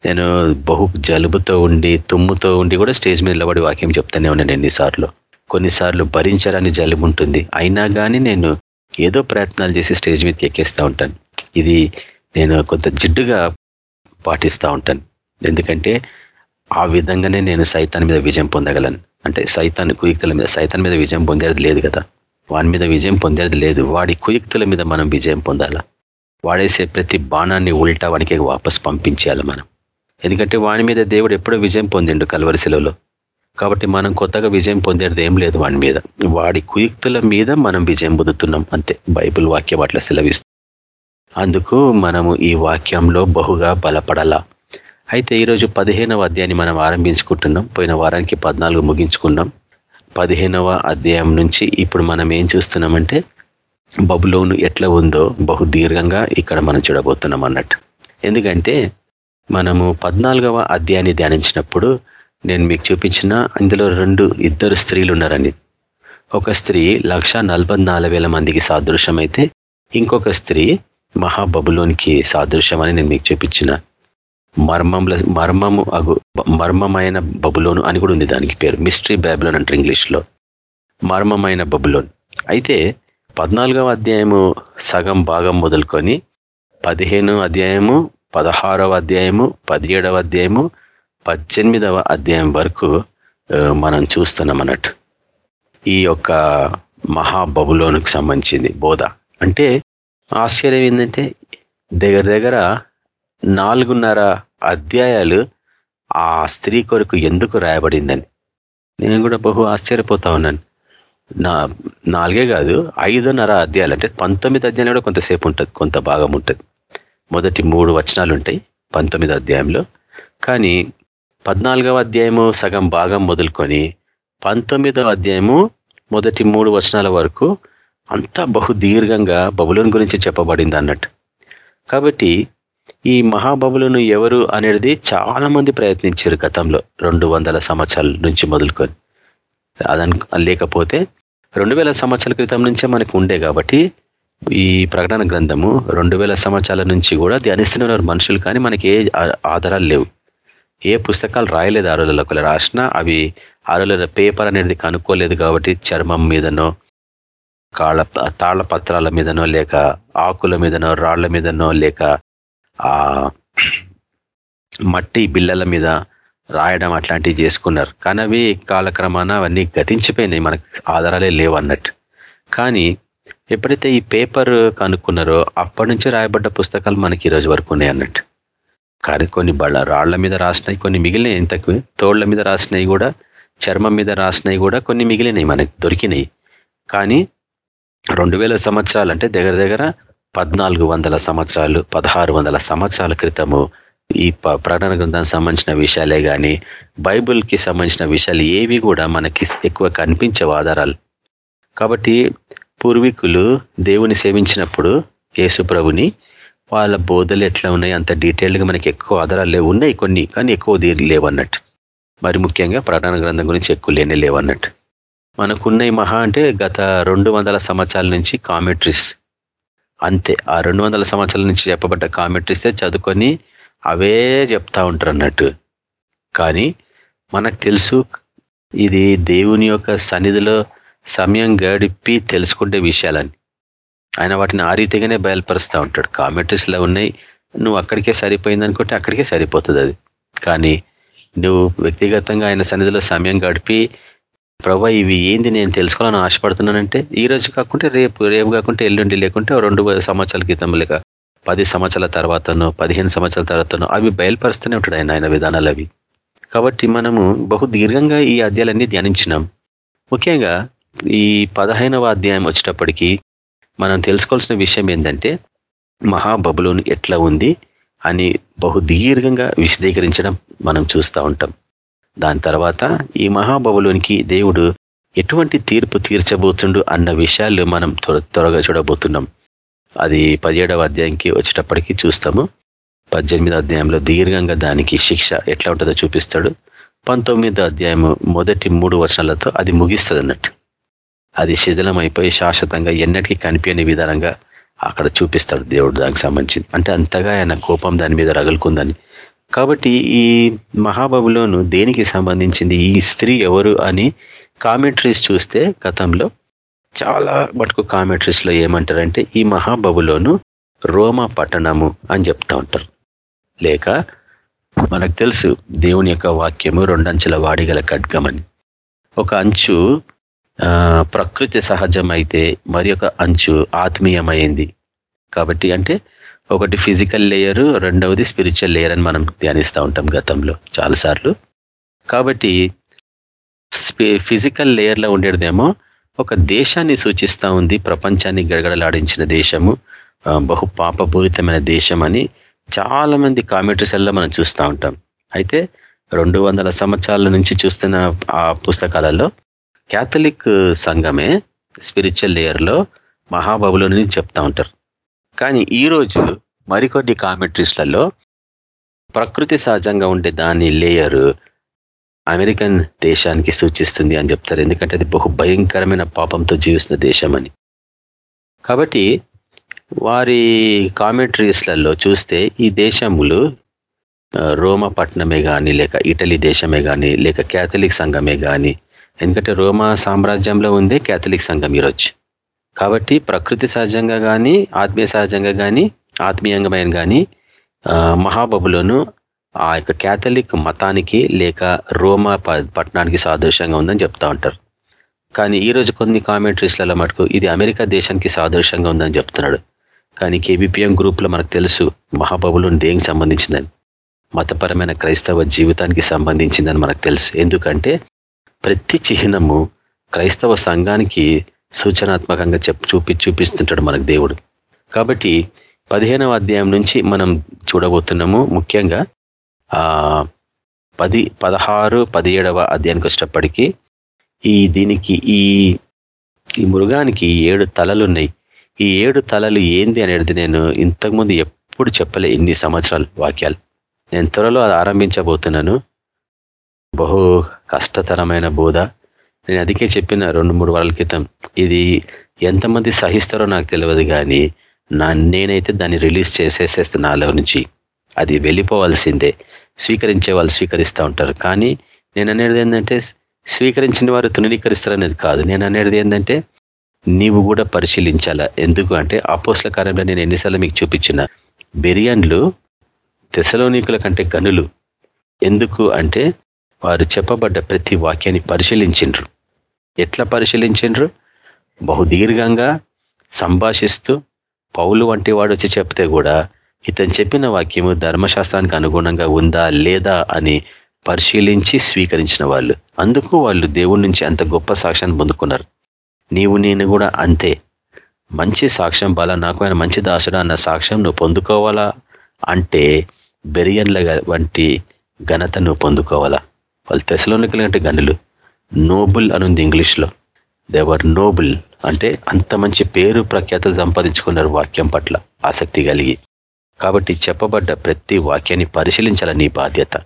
నేను బహు జలుబుతో ఉండి తుమ్ముతో ఉండి కూడా స్టేజ్ మీద నిలబడి వాక్యం చెప్తానే ఉన్నాను ఎన్నిసార్లు. కొన్నిసార్లు భరించాలని జలుబు ఉంటుంది అయినా కానీ నేను ఏదో ప్రయత్నాలు చేసి స్టేజ్ మీదకి ఎక్కేస్తూ ఉంటాను. ఇది నేను కొంత జిడ్డుగా పాటిస్తూ ఉంటాను. ఎందుకంటే ఆ విధంగానే నేను సైతాన్ మీద విజయం పొందగలను. అంటే సైతాన్ కుయుక్తుల మీద సైతాన్ మీద విజయం పొందేది లేదు కదా. వాని మీద విజయం పొందేది లేదు. వాడి కుయుక్తుల మీద మనం విజయం పొందాలా? వాడేసే ప్రతి బాణాన్ని ఉల్టా వానికి వాపస్ పంపించేయాలి మనం. ఎందుకంటే వాని మీద దేవుడు ఎప్పుడో విజయం పొందిండు కలవరిశిలలో కాబట్టి మనం కొత్తగా విజయం పొందేది ఏం లేదు వాడి మీద. వాడి కుయుక్తుల మీద మనం విజయం పొందుతున్నాం అంతే. బైబుల్ వాక్యం అట్లా సెలవిస్తుంది. అందుకు మనము ఈ వాక్యంలో బహుగా బలపడాలా? అయితే ఈరోజు పదిహేనవ అధ్యాయాన్ని మనం ఆరంభించుకుంటున్నాం. పోయిన వారానికి పద్నాలుగు ముగించుకున్నాం. పదిహేనవ అధ్యాయం నుంచి ఇప్పుడు మనం ఏం చూస్తున్నామంటే బబులోను ఎట్లా ఉందో బహు దీర్ఘంగా ఇక్కడ మనం చూడబోతున్నాం అన్నట్టు. ఎందుకంటే మనము పద్నాలుగవ అధ్యాయాన్ని ధ్యానించినప్పుడు నేను మీకు చూపించిన ఇందులో రెండు ఇద్దరు స్త్రీలు ఉన్నారని ఒక స్త్రీ లక్ష మందికి సాదృశ్యమైతే అయితే ఇంకొక స్త్రీ మహాబబులోనికి సాదృశ్యం అని నేను మీకు చూపించిన. మర్మంలో మర్మము అగు మర్మమైన బబులోను అని కూడా ఉంది దానికి పేరు. మిస్టరీ బ్యాబులోన్ అంటారు ఇంగ్లీష్లో. మర్మమైన బబులోన్. అయితే పద్నాలుగవ అధ్యాయము సగం భాగం మొదలుకొని పదిహేను అధ్యాయము పదహారవ అధ్యాయము పదిహేడవ అధ్యాయము పద్దెనిమిదవ అధ్యాయం వరకు మనం చూస్తున్నాం అన్నట్టు. ఈ యొక్క మహాబబులోనికి సంబంధించింది బోధ. అంటే ఆశ్చర్యం ఏంటంటే దగ్గర దగ్గర నాలుగున్నర అధ్యాయాలు ఆ స్త్రీ కొరకు ఎందుకు రాయబడిందని. నేను కూడా బహు ఆశ్చర్యపోతా ఉన్నాను. నా నాలుగే కాదు ఐదున్నర అధ్యాయాలు. అంటే పంతొమ్మిది అధ్యాయాలు కూడా కొంతసేపు ఉంటుంది కొంత భాగం ఉంటుంది. మొదటి మూడు వచనాలు ఉంటాయి పంతొమ్మిది అధ్యాయంలో. కానీ పద్నాలుగవ అధ్యాయము సగం భాగం మొదలుకొని పంతొమ్మిదవ అధ్యాయము మొదటి మూడు వచనాల వరకు అంతా బహు దీర్ఘంగా బబులోని గురించి చెప్పబడింది అన్నట్టు. కాబట్టి ఈ మహాబబులను ఎవరు అనేది చాలా మంది ప్రయత్నించారు గతంలో రెండు వందల సంవత్సరాల నుంచి మొదలుకొని. అదను లేకపోతే రెండు వేల సంవత్సరాల క్రితం నుంచే మనకు ఉండే కాబట్టి ఈ ప్రకటన గ్రంథము రెండు వేల సంవత్సరాల నుంచి కూడా ధ్యానిస్తున్నారు మనుషులు కానీ మనకి ఏ ఆధారాలు లేవు. ఏ పుస్తకాలు రాయలేదు ఆ రోజుల్లో. ఒకవేళ రాసినా అవి ఆ రోజుల పేపర్ అనేది కనుక్కోలేదు కాబట్టి చర్మం మీదనో కాళ్ళ తాళ్ళ పత్రాల మీదనో లేక ఆకుల మీదనో రాళ్ళ మీదనో లేక ఆ మట్టి బిల్లల మీద రాయడం అట్లాంటివి చేసుకున్నారు. కానీ అవి కాలక్రమాన అవన్నీ గతించిపోయినాయి. మనకు ఆధారాలే లేవు అన్నట్టు. కానీ ఎప్పుడైతే ఈ పేపర్ కనుక్కున్నారో అప్పటి నుంచి రాయబడ్డ పుస్తకాలు మనకి ఈరోజు వరకు ఉన్నాయి అన్నట్టు. కానీ కొన్ని బళ్ళ రాళ్ళ మీద రాసినాయి కొన్ని మిగిలినాయి. ఇంతకు తోళ్ళ మీద రాసినాయి కూడా చర్మం మీద రాసినాయి కూడా కొన్ని మిగిలినాయి. మనకి దొరికినాయి. కానీ రెండు వేల సంవత్సరాలు అంటే దగ్గర దగ్గర పద్నాలుగు వందల సంవత్సరాలు పదహారు వందల సంవత్సరాల క్రితము ఈ ప్రకటన గ్రంథానికి సంబంధించిన విషయాలే కానీ బైబిల్కి సంబంధించిన విషయాలు ఏవి కూడా మనకి ఎక్కువ కనిపించే ఆధారాలు. కాబట్టి పూర్వీకులు దేవుని సేవించినప్పుడు యేసుప్రభుని వాళ్ళ బోధలు ఎట్లా ఉన్నాయి అంత డీటెయిల్డ్గా మనకి ఎక్కువ ఆధారాలు లేవు ఉన్నాయి కొన్ని కానీ ఎక్కువ దీని లేవన్నట్టు. మరి ముఖ్యంగా ప్రకటన గ్రంథం గురించి ఎక్కువ లేనే లేవన్నట్టు. మనకున్న మహా అంటే గత రెండు సంవత్సరాల నుంచి కామెంట్రీస్ అంతే. ఆ రెండు వందల సంవత్సరాల నుంచి చెప్పబడ్డ కామెంట్రీస్తే చదువుకొని అవే చెప్తా ఉంటారు అన్నట్టు. కానీ మనకు తెలుసు ఇది దేవుని యొక్క సన్నిధిలో సమయం గడిపి తెలుసుకుంటే విషయాలని. ఆయన వాటిని ఆ రీతిగానే బయలుపరుస్తూ ఉంటాడు. కామెంట్రీస్లో ఉన్నాయి. నువ్వు అక్కడికే సరిపోయింది అనుకుంటే అక్కడికే సరిపోతుంది అది. కానీ నువ్వు వ్యక్తిగతంగా ఆయన సన్నిధిలో సమయం గడిపి ప్రభా ఇవి ఏంది నేను తెలుసుకోవాలని ఆశపడుతున్నానంటే ఈ రోజు కాకుంటే రేపు రేపు కాకుంటే ఎల్లుండి లేకుంటే రెండు సంవత్సరాల క్రితం లేక పది సంవత్సరాల తర్వాతనో పదిహేను సంవత్సరాల తర్వాతనో అవి బయలుపరుస్తూనే ఉంటాడు ఆయన ఆయన విధానాలు అవి. కాబట్టి మనము బహు దీర్ఘంగా ఈ అధ్యాయాలన్నీ ధ్యానించినాం. ముఖ్యంగా ఈ పదహైనవ అధ్యాయం వచ్చేటప్పటికీ మనం తెలుసుకోవాల్సిన విషయం ఏంటంటే మహాబబులోని ఎట్లా ఉంది అని బహు దీర్ఘంగా విశదీకరించడం మనం చూస్తూ ఉంటాం. దాని తర్వాత ఈ మహాబబులోనికి దేవుడు ఎటువంటి తీర్పు తీర్చబోతుండు అన్న విషయాలు మనం త్వర త్వరగా చూడబోతున్నాం. అది పదిహేడవ అధ్యాయంకి వచ్చేటప్పటికి చూస్తాము. పద్దెనిమిదో అధ్యాయంలో దీర్ఘంగా దానికి శిక్ష ఎట్లా ఉంటుందో చూపిస్తాడు. పంతొమ్మిదో అధ్యాయము మొదటి మూడు వర్షాలతో అది ముగిస్తుంది అన్నట్టు అది శిథిలం అయిపోయి శాశ్వతంగా ఎన్నటికీ కనిపించని విధానంగా అక్కడ చూపిస్తాడు దేవుడు దానికి సంబంధించింది. అంటే అంతగా ఆయన కోపం దాని మీద రగులుకుందని కాబట్టి ఈ మహాబబులోను దేనికి సంబంధించింది? ఈ స్త్రీ ఎవరు అని కామెంట్రీస్ చూస్తే గతంలో చాలా మటుకు కామెంట్రీస్లో ఏమంటారంటే ఈ మహాబబులోను రోమా పట్టణము అని చెప్తా ఉంటారు. లేక మనకు తెలుసు దేవుని యొక్క వాక్యము రెండంచెల వాడిగల ఖడ్గమని ఒక అంచు ప్రకృతి సహజమైతే మరి ఒక అంచు ఆత్మీయమైంది. కాబట్టి అంటే ఒకటి ఫిజికల్ లేయర్ రెండవది స్పిరిచువల్ లేయర్ అని మనం ధ్యానిస్తూ ఉంటాం గతంలో చాలాసార్లు. కాబట్టి ఫిజికల్ లేయర్లో ఉండేదేమో ఒక దేశాన్ని సూచిస్తూ ఉంది ప్రపంచాన్ని గడగడలాడించిన దేశము బహు పాపపూరితమైన దేశం అని చాలా మంది మనం చూస్తూ ఉంటాం. అయితే రెండు వందల సంవత్సరాల నుంచి చూస్తున్న ఆ పుస్తకాలలో క్యాథలిక్ సంఘమే స్పిరిచువల్ లేయర్లో మహాబబులోని చెప్తా ఉంటారు. కానీ ఈరోజు మరికొన్ని కామెంట్రీస్లలో ప్రకృతి సహజంగా ఉండే దాని లేయరు అమెరికన్ దేశానికి సూచిస్తుంది అని చెప్తారు. ఎందుకంటే అది బహు భయంకరమైన పాపంతో జీవిస్తున్న దేశం అని. కాబట్టి వారి కామెంట్రీస్లలో చూస్తే ఈ దేశములు రోమా పట్టణమే కానీ లేక ఇటలీ దేశమే కానీ లేక క్యాథలిక్ సంఘమే కానీ ఎందుకంటే రోమా సామ్రాజ్యంలో ఉందే క్యాథలిక్ సంఘం ఈరోజు. కాబట్టి ప్రకృతి సహజంగా కానీ ఆత్మీయ సహజంగా కానీ ఆత్మీయంగమైన కానీ మహాబబులోను ఆ యొక్క క్యాథలిక్ మతానికి లేక రోమా పట్టణానికి సాదృశ్యంగా ఉందని చెప్తా ఉంటారు. కానీ ఈరోజు కొన్ని కామెంటరీస్లలో మటుకు ఇది అమెరికా దేశానికి సాదృశ్యంగా ఉందని చెప్తున్నాడు. కానీ కేబిపిఎం గ్రూప్లో మనకు తెలుసు మహాబబులోని దేనికి సంబంధించిందని. మతపరమైన క్రైస్తవ జీవితానికి సంబంధించిందని మనకు తెలుసు. ఎందుకంటే ప్రతి చిహ్నము క్రైస్తవ సంఘానికి సూచనాత్మకంగా చెప్ చూపి చూపిస్తుంటాడు మనకు దేవుడు. కాబట్టి పదిహేనవ అధ్యాయం నుంచి మనం చూడబోతున్నాము ముఖ్యంగా పది పదహారు పదిహేడవ అధ్యాయానికి వచ్చేటప్పటికీ ఈ దీనికి ఈ ఈ మృగానికి ఏడు తలలు ఉన్నాయి. ఈ ఏడు తలలు ఏంది అనేది నేను ఇంతకుముందు ఎప్పుడు చెప్పలే ఇన్ని సంవత్సరాలు వాక్యాలు. నేను త్వరలో అది ఆరంభించబోతున్నాను. బహు కష్టతరమైన బోధ. నేను అదికే చెప్పిన రెండు మూడు వారాల క్రితం ఇది ఎంతమంది సహిస్తారో నాకు తెలియదు కానీ నా నేనైతే దాన్ని రిలీజ్ చేసేసేస్తున్నా నాలో నుంచి అది వెళ్ళిపోవాల్సిందే. స్వీకరించే వాళ్ళు స్వీకరిస్తూ ఉంటారు. కానీ నేను అనేది ఏంటంటే స్వీకరించిన వారు తృణీకరిస్తారనేది కాదు. నేను అనేది ఏంటంటే నీవు కూడా పరిశీలించాలా? ఎందుకు అంటే అపోస్ల కార్యంలో నేను ఎన్నిసార్లు మీకు చూపించిన బిర్యాన్లు తెసలోనికుల కంటే గనులు. ఎందుకు అంటే వారు చెప్పబడ్డ ప్రతి వాక్యాన్ని పరిశీలించిండ్రు. ఎట్లా పరిశీలించిండ్రు? బహుదీర్ఘంగా సంభాషిస్తూ పౌలు వంటి వాడు వచ్చి చెప్తే కూడా ఇతను చెప్పిన వాక్యము ధర్మశాస్త్రానికి అనుగుణంగా ఉందా లేదా అని పరిశీలించి స్వీకరించిన వాళ్ళు. అందుకు వాళ్ళు దేవుడి నుంచి అంత గొప్ప సాక్ష్యాన్ని పొందుకున్నారు. నీవు నేను కూడా అంతే. మంచి సాక్ష్యం బల నాకు ఆయన మంచి దాసుడు అన్న సాక్ష్యం నువ్వు పొందుకోవాలా? అంటే బెరియన్ల వంటి ఘనత నువ్వు పొందుకోవాలా? వాళ్ళు తెసలోనికలు అంటే గనులు. నోబుల్ అనుంది ఇంగ్లీష్లో. దేవర్ నోబుల్ అంటే అంత మంచి పేరు ప్రఖ్యాతలు సంపాదించుకున్నారు వాక్యం పట్ల ఆసక్తి కలిగి. కాబట్టి చెప్పబడ్డ ప్రతి వాక్యాన్ని పరిశీలించాల నీ బాధ్యత.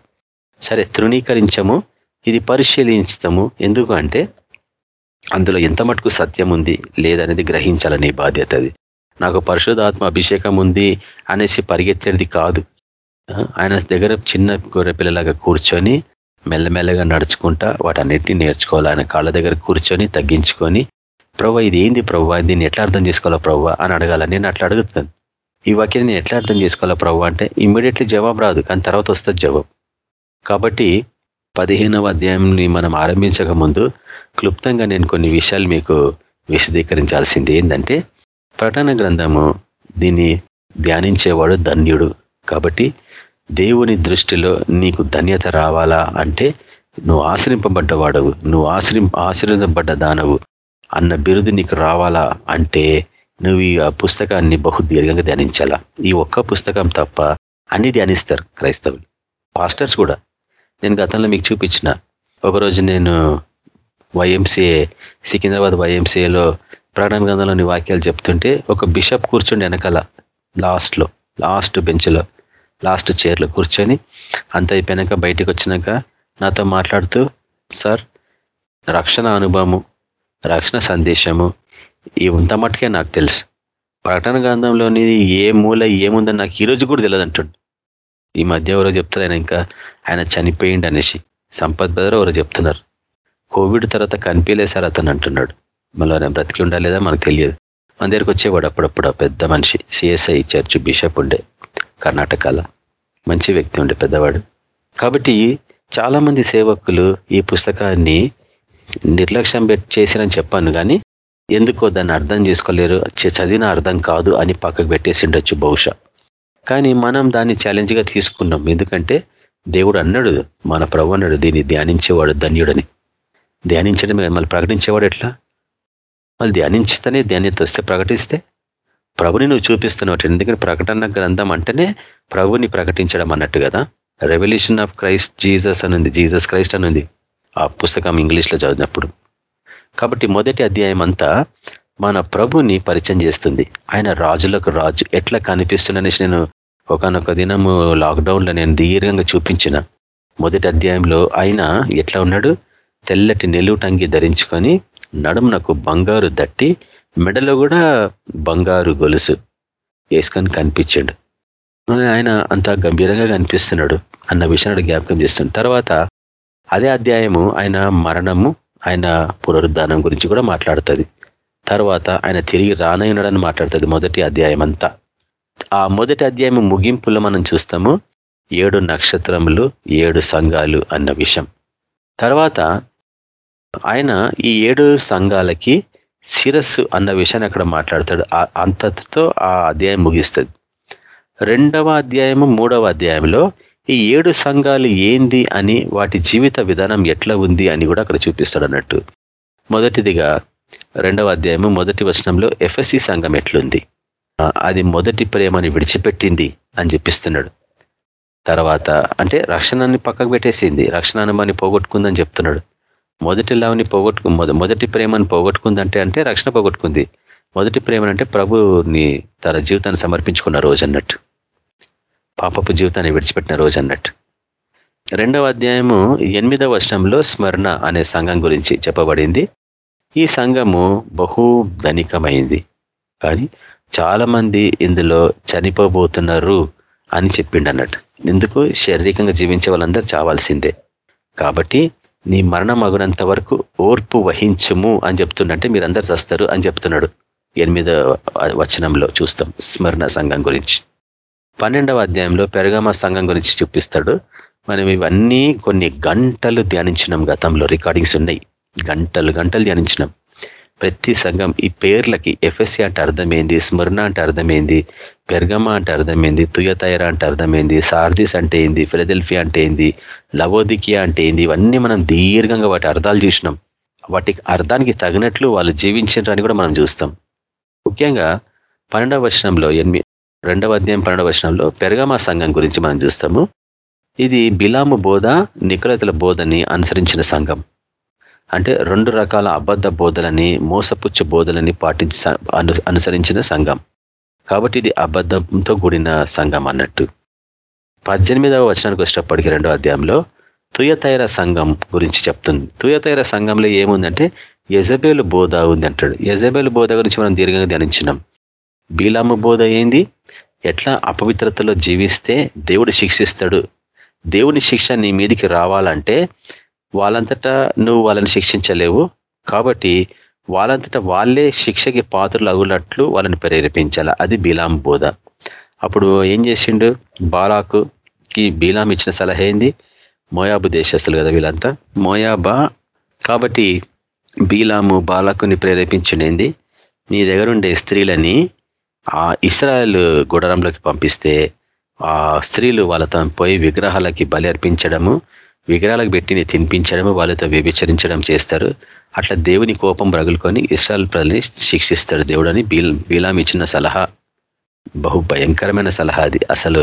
సరే తృణీకరించము ఇది పరిశీలించము. ఎందుకు అంటే అందులో ఎంత మటుకు సత్యం ఉంది లేదనేది గ్రహించాలని బాధ్యత అది. నాకు పరిశుధాత్మ అభిషేకం ఉంది అనేసి పరిగెత్తేది కాదు. ఆయన దగ్గర చిన్న గొర్రె పిల్లలాగా కూర్చొని మెల్లమెల్లగా నడుచుకుంటా వాటన్నిటిని నేర్చుకోవాలి ఆయన కాళ్ళ దగ్గర కూర్చొని తగ్గించుకొని ప్రవ్వ ఇది ఏంది ప్రవ్వ? దీన్ని ఎట్లా అర్థం చేసుకోవాలా ప్రవ్వ? అని అడగాల నేను అట్లా అడుగుతాను ఈ వాక్యం నేను ఎట్లా అర్థం చేసుకోవాలా ప్రవ్వ అంటే ఇమ్మీడియట్లీ జవాబు రాదు కానీ తర్వాత వస్తుంది జవాబు. కాబట్టి పదిహేనవ అధ్యాయంని మనం ఆరంభించక ముందు క్లుప్తంగా నేను కొన్ని విషయాలు మీకు విశదీకరించాల్సింది ఏంటంటే ప్రకటన గ్రంథము దీన్ని ధ్యానించేవాడు ధన్యుడు. కాబట్టి దేవుని దృష్టిలో నీకు ధన్యత రావాలా అంటే నువ్వు ఆశ్రయింపబడ్డవాడవు. నువ్వు ఆశ్రయం ఆశ్రయింపబడ్డ దానవు. అన్న బిరుదు నీకు రావాలా అంటే నువ్వు ఈ పుస్తకాన్ని బహు దీర్ఘంగా ధ్యానించాలా? ఈ ఒక్క పుస్తకం తప్ప అన్ని ధ్యానిస్తారు క్రైస్తవులు. పాస్టర్స్ కూడా. నేను గతంలో మీకు చూపించిన. ఒకరోజు నేను వైఎంసీఏ సికింద్రాబాద్ వైఎంసీఏలో ప్రకటన గ్రంథంలోని వాక్యాలు చెప్తుంటే ఒక బిషప్ కూర్చుండి వెనకాల లాస్ట్లో లాస్ట్ బెంచ్లో లాస్ట్ చైర్లో కూర్చొని అంత అయిపోయాక బయటికి వచ్చినాక నాతో మాట్లాడుతూ సార్ రక్షణ అనుభవము రక్షణ సందేశము ఇంత మట్టుకే నాకు తెలుసు. ప్రకటన గ్రంథంలోని ఏ మూల ఏముందని నాకు ఈరోజు కూడా తెలియదు అంటుండు. ఈ మధ్య ఎవరో చెప్తారు ఆయన ఇంకా ఆయన చనిపోయిండు అనేసి. సంపత్ బదర్ ఎవరో చెప్తున్నారు. కోవిడ్ తర్వాత కనిపించలేసారు సార్ అతను అంటున్నాడు. మళ్ళీ ఆయన బ్రతికి ఉండాలేదా మనకు తెలియదు. మన దగ్గరికి వచ్చేవాడు అప్పుడప్పుడు పెద్ద మనిషి సిఎస్ఐ చర్చ్ బిషప్ ఉండే. కర్ణాటకలో మంచి వ్యక్తి ఉండే పెద్దవాడు. కాబట్టి చాలామంది సేవకులు ఈ పుస్తకాన్ని నిర్లక్ష్యం చేసిరని చెప్పాను కానీ ఎందుకో దాన్ని అర్థం చేసుకోలేరు చదివిన అర్థం కాదు అని పక్కకు పెట్టేసి ఉండొచ్చు బహుశా. కానీ మనం దాన్ని ఛాలెంజ్గా తీసుకున్నాం. ఎందుకంటే దేవుడు అన్నాడు మన ప్రభు అన్నాడు దీన్ని ధ్యానించేవాడు ధన్యుడని. ధ్యానించడమే మళ్ళీ ప్రకటించేవాడు ఎట్లా? మళ్ళీ ధ్యానించితేనే ధ్యానిత వస్తే ప్రకటిస్తే ప్రభుని నువ్వు చూపిస్తున్నావు ఎందుకంటే ప్రకటన గ్రంథం అంటేనే ప్రభుని ప్రకటించడం అన్నట్టు కదా? రెవల్యూషన్ ఆఫ్ క్రైస్ట్ జీసస్ అనుంది జీసస్ క్రైస్ట్ అనుంది ఆ పుస్తకం ఇంగ్లీష్లో చదివినప్పుడు. కాబట్టి మొదటి అధ్యాయం అంతా మన ప్రభుని పరిచయం చేస్తుంది. ఆయన రాజులకు రాజు ఎట్లా కనిపిస్తుండనేసి నేను ఒకనొక దినము లాక్డౌన్లో నేను దీర్ఘంగా చూపించిన. మొదటి అధ్యాయంలో ఆయన ఎట్లా ఉన్నాడు? తెల్లటి నెలుటంగి ధరించుకొని నడుమునకు బంగారు దట్టి మెడలో కూడా బంగారు గొలుసు. వేసుకొని కనిపించాడు. ఆయన అంత గంభీరంగా కనిపిస్తున్నాడు అన్న విషయాన్ని జ్ఞాపకం చేస్తుంది. తర్వాత అదే అధ్యాయము ఆయన మరణము ఆయన పునరుద్ధానం గురించి కూడా మాట్లాడుతుంది. తర్వాత ఆయన తిరిగి రానయ్యడని మాట్లాడుతుంది మొదటి అధ్యాయం అంతా ఆ మొదటి అధ్యాయం ముగింపులో మనం చూస్తాము ఏడు నక్షత్రములు ఏడు సంఘాలు అన్న విషయం. తర్వాత ఆయన ఈ ఏడు సంఘాలకి శిరస్సు అన్న విషయాన్ని అక్కడ మాట్లాడతాడు. అంతటితో ఆ అధ్యాయం ముగిస్తుంది. రెండవ అధ్యాయము మూడవ అధ్యాయంలో ఈ ఏడు సంఘాలు ఏంది అని వాటి జీవిత విధానం ఎట్లా ఉంది అని కూడా అక్కడ చూపిస్తాడు అన్నట్టు. మొదటిదిగా రెండవ అధ్యాయము మొదటి వచనంలో ఎఫ్ఎస్సి సంఘం ఎట్లుంది? అది మొదటి ప్రేమని విడిచిపెట్టింది అని చెప్పిస్తున్నాడు. తర్వాత అంటే రక్షణాన్ని పక్కకు పెట్టేసింది. రక్షణ అనుమాన్ని పోగొట్టుకుందని చెప్తున్నాడు. మొదటి లవ్ని పోగొట్టుకు మొదటి ప్రేమను పోగొట్టుకుందంటే అంటే రక్షణ పోగొట్టుకుంది. మొదటి ప్రేమనంటే ప్రభుని తన జీవితాన్ని సమర్పించుకున్న రోజు అన్నట్టు పాపపు జీవితాన్ని విడిచిపెట్టిన రోజు అన్నట్టు రెండవ అధ్యాయము ఎనిమిదవ వర్షంలో స్మరణ అనే సంఘం గురించి చెప్పబడింది. ఈ సంఘము బహు ధనికమైంది. కానీ చాలా మంది ఇందులో చనిపోబోతున్నారు అని చెప్పిండు అన్నట్టు ఎందుకు శారీరకంగా జీవించే వాళ్ళందరూ చావాల్సిందే. కాబట్టి నీ మరణం అగునంత వరకు ఓర్పు వహించము అని చెప్తుండంటే మీరందరు చస్తారు అని చెప్తున్నాడు. ఎనిమిదో వచనంలో చూస్తాం స్మరణ సంఘం గురించి. పన్నెండవ అధ్యాయంలో పెరగమ సంఘం గురించి చూపిస్తాడు. మనం ఇవన్నీ కొన్ని గంటలు ధ్యానించినాం గతంలో. రికార్డింగ్స్ ఉన్నాయి. గంటలు గంటలు ధ్యానించినాం. ప్రతి సంఘం ఈ పేర్లకి ఎఫ్ఎస్సి అంటే అర్థమైంది స్మరణ అంటే అర్థమైంది పెర్గమ అంటే అర్థమైంది తుయతైర అంటే అర్థమైంది సార్దిస్ అంటే ఏంది ఫిలదెల్ఫియా అంటే ఏంది లవోదికియా అంటే ఏంది ఇవన్నీ మనం దీర్ఘంగా వాటి అర్థాలు చూసినాం. వాటికి అర్థానికి తగినట్లు వాళ్ళు జీవించారని కూడా మనం చూస్తాం. ముఖ్యంగా పన్నెండవ వచనంలో ఎనిమిది రెండవ అధ్యాయం పన్నెండవ వచనంలో పెరగమా సంఘం గురించి మనం చూస్తాము. ఇది బిలాము బోధ నికులతల బోధని అనుసరించిన సంఘం. అంటే రెండు రకాల అబద్ధ బోధలని మోసపుచ్చ బోధలని పాటించి అనుసరించిన సంఘం. కాబట్టి ఇది అబద్ధంతో కూడిన సంఘం అన్నట్టు. పద్దెనిమిదవ వచనానికి వచ్చినప్పటికీ రెండో అధ్యాయంలో తుయతైర సంఘం గురించి చెప్తుంది. తుయతైర సంఘంలో ఏముందంటే యజబేలు బోధ ఉంది అంటాడు. యజబేలు బోధ గురించి మనం దీర్ఘంగా ధ్యానించినాం. బీలాము బోధ ఏంది? ఎట్లా అపవిత్రతలో జీవిస్తే దేవుడు శిక్షిస్తాడు. దేవుని శిక్ష నీ మీదికి రావాలంటే వాళ్ళంతటా నువ్వు వాళ్ళని శిక్షించలేవు. కాబట్టి వాళ్ళంతటా వాళ్ళే శిక్షకి పాత్రలు అగులట్లు వాళ్ళని ప్రేరేపించాల? అది బీలాం బోధ. అప్పుడు ఏం చేసిండు? బాలాకుకి బీలాం ఇచ్చిన సలహా ఏంది? మోయాబు దేశస్తులు కదా వీళ్ళంతా. మోయాబా కాబట్టి బీలాము బాలాకుని ప్రేరేపించిండేంది నీ దగ్గరుండే స్త్రీలని ఆ ఇస్రాయల్ గుడరంలోకి పంపిస్తే ఆ స్త్రీలు వాళ్ళతో పోయి విగ్రహాలకి బలి అర్పించడము విగ్రహాలకు పెట్టిని తినిపించడము వాళ్ళతో వ్యభిచరించడం చేస్తారు. అట్లా దేవుని కోపం రగులుకొని ఇస్రాయల్ ప్రజల్ని శిక్షిస్తాడు దేవుడు అని బీలాం ఇచ్చిన సలహా. బహు భయంకరమైన సలహా అది. అసలు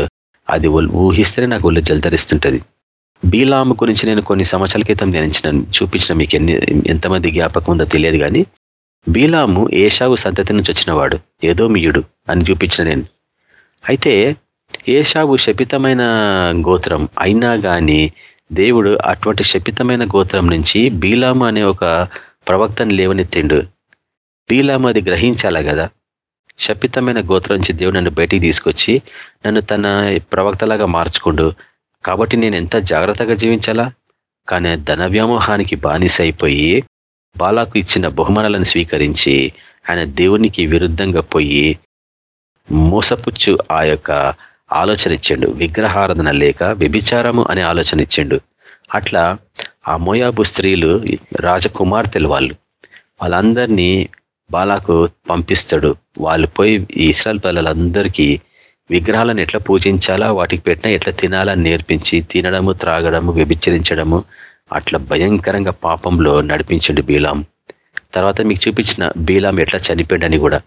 అది ఊహిస్తేనే నాకు ఒళ్ళు జలతరిస్తుంటుంది బీలాము గురించి నేను కొన్ని సంవత్సరాల క్రితం ధ్యానించిన చూపించిన మీకు ఎన్ని ఎంతమంది జ్ఞాపకం ఉందో తెలియదు కానీ బీలాము ఏషావు సంతతి నుంచి వచ్చినవాడు ఏదో మీయుడు అని చూపించిన నేను. అయితే ఏషావు శపితమైన గోత్రం అయినా కానీ దేవుడు అటువంటి శపితమైన గోత్రం నుంచి బీలాము అనే ఒక ప్రవక్తను లేవనెత్తిండు. బీలాము అది గ్రహించాలా కదా? శపితమైన గోత్రం నుంచి దేవుడు నన్ను బయటికి తీసుకొచ్చి నన్ను తన ప్రవక్తలాగా మార్చుకుండు. కాబట్టి నేను ఎంత జాగ్రత్తగా జీవించాలా? కానీ ధన వ్యామోహానికి బానిస అయిపోయి బాలాకు ఇచ్చిన బహుమానాలను స్వీకరించి ఆయన దేవునికి విరుద్ధంగా పోయి మోసపుచ్చు ఆ యొక్క ఆలోచన ఇచ్చిండు విగ్రహారాధన లేక వ్యభిచారము అనే ఆలోచన ఇచ్చిండు అట్లా ఆ మోయాబు స్త్రీలు రాజకుమార్తెలు వాళ్ళు వాళ్ళందరినీ బాలాకు పంపిస్తాడు. వాళ్ళు పోయి ఈ ఇస్రాయల్ పిల్లలందరికీ విగ్రహాలను ఎట్లా పూజించాలా వాటికి పెట్టినా ఎట్లా తినాలని నేర్పించి తినడము త్రాగడము వ్యభిచరించడము అట్లా భయంకరంగా పాపంలో నడిపించండు బీలాం. తర్వాత మీకు చూపించిన బీలాం ఎట్లా చనిపోయాడని కూడా.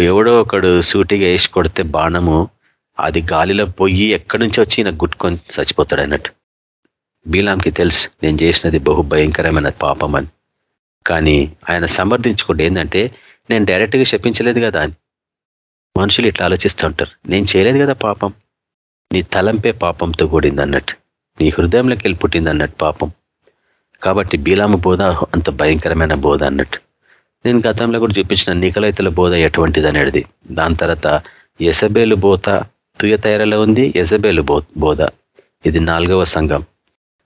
ఎవడో ఒకడు సూటిగా వేసి కొడితే బాణము అది గాలిలో పొయ్యి ఎక్కడి నుంచి వచ్చి నాకు గుట్టుకొని చచ్చిపోతాడు అన్నట్టు. బీలాంకి తెలుసు నేను చేసినది బహు భయంకరమైన పాపం అని. కానీ ఆయన సమర్థించుకుంటే ఏంటంటే నేను డైరెక్ట్గా చెప్పించలేదు కదా అని. మనుషులు ఇట్లా ఆలోచిస్తూ ఉంటారు నేను చేయలేదు కదా పాపం. నీ తలంపే పాపంతో కూడింది అన్నట్టు. నీ హృదయంలోకి వెళ్ళి పుట్టింది అన్నట్టు పాపం. కాబట్టి బీలాము బోధ అంత భయంకరమైన బోధ అన్నట్టు. నేను గతంలో కూడా చూపించిన నికలైతుల బోధ ఎటువంటిది అనేది. దాని తర్వాత ఎసబేలు బోత తుయతైరలో ఉంది. ఎజబేలు బోధ. ఇది నాలుగవ సంఘం.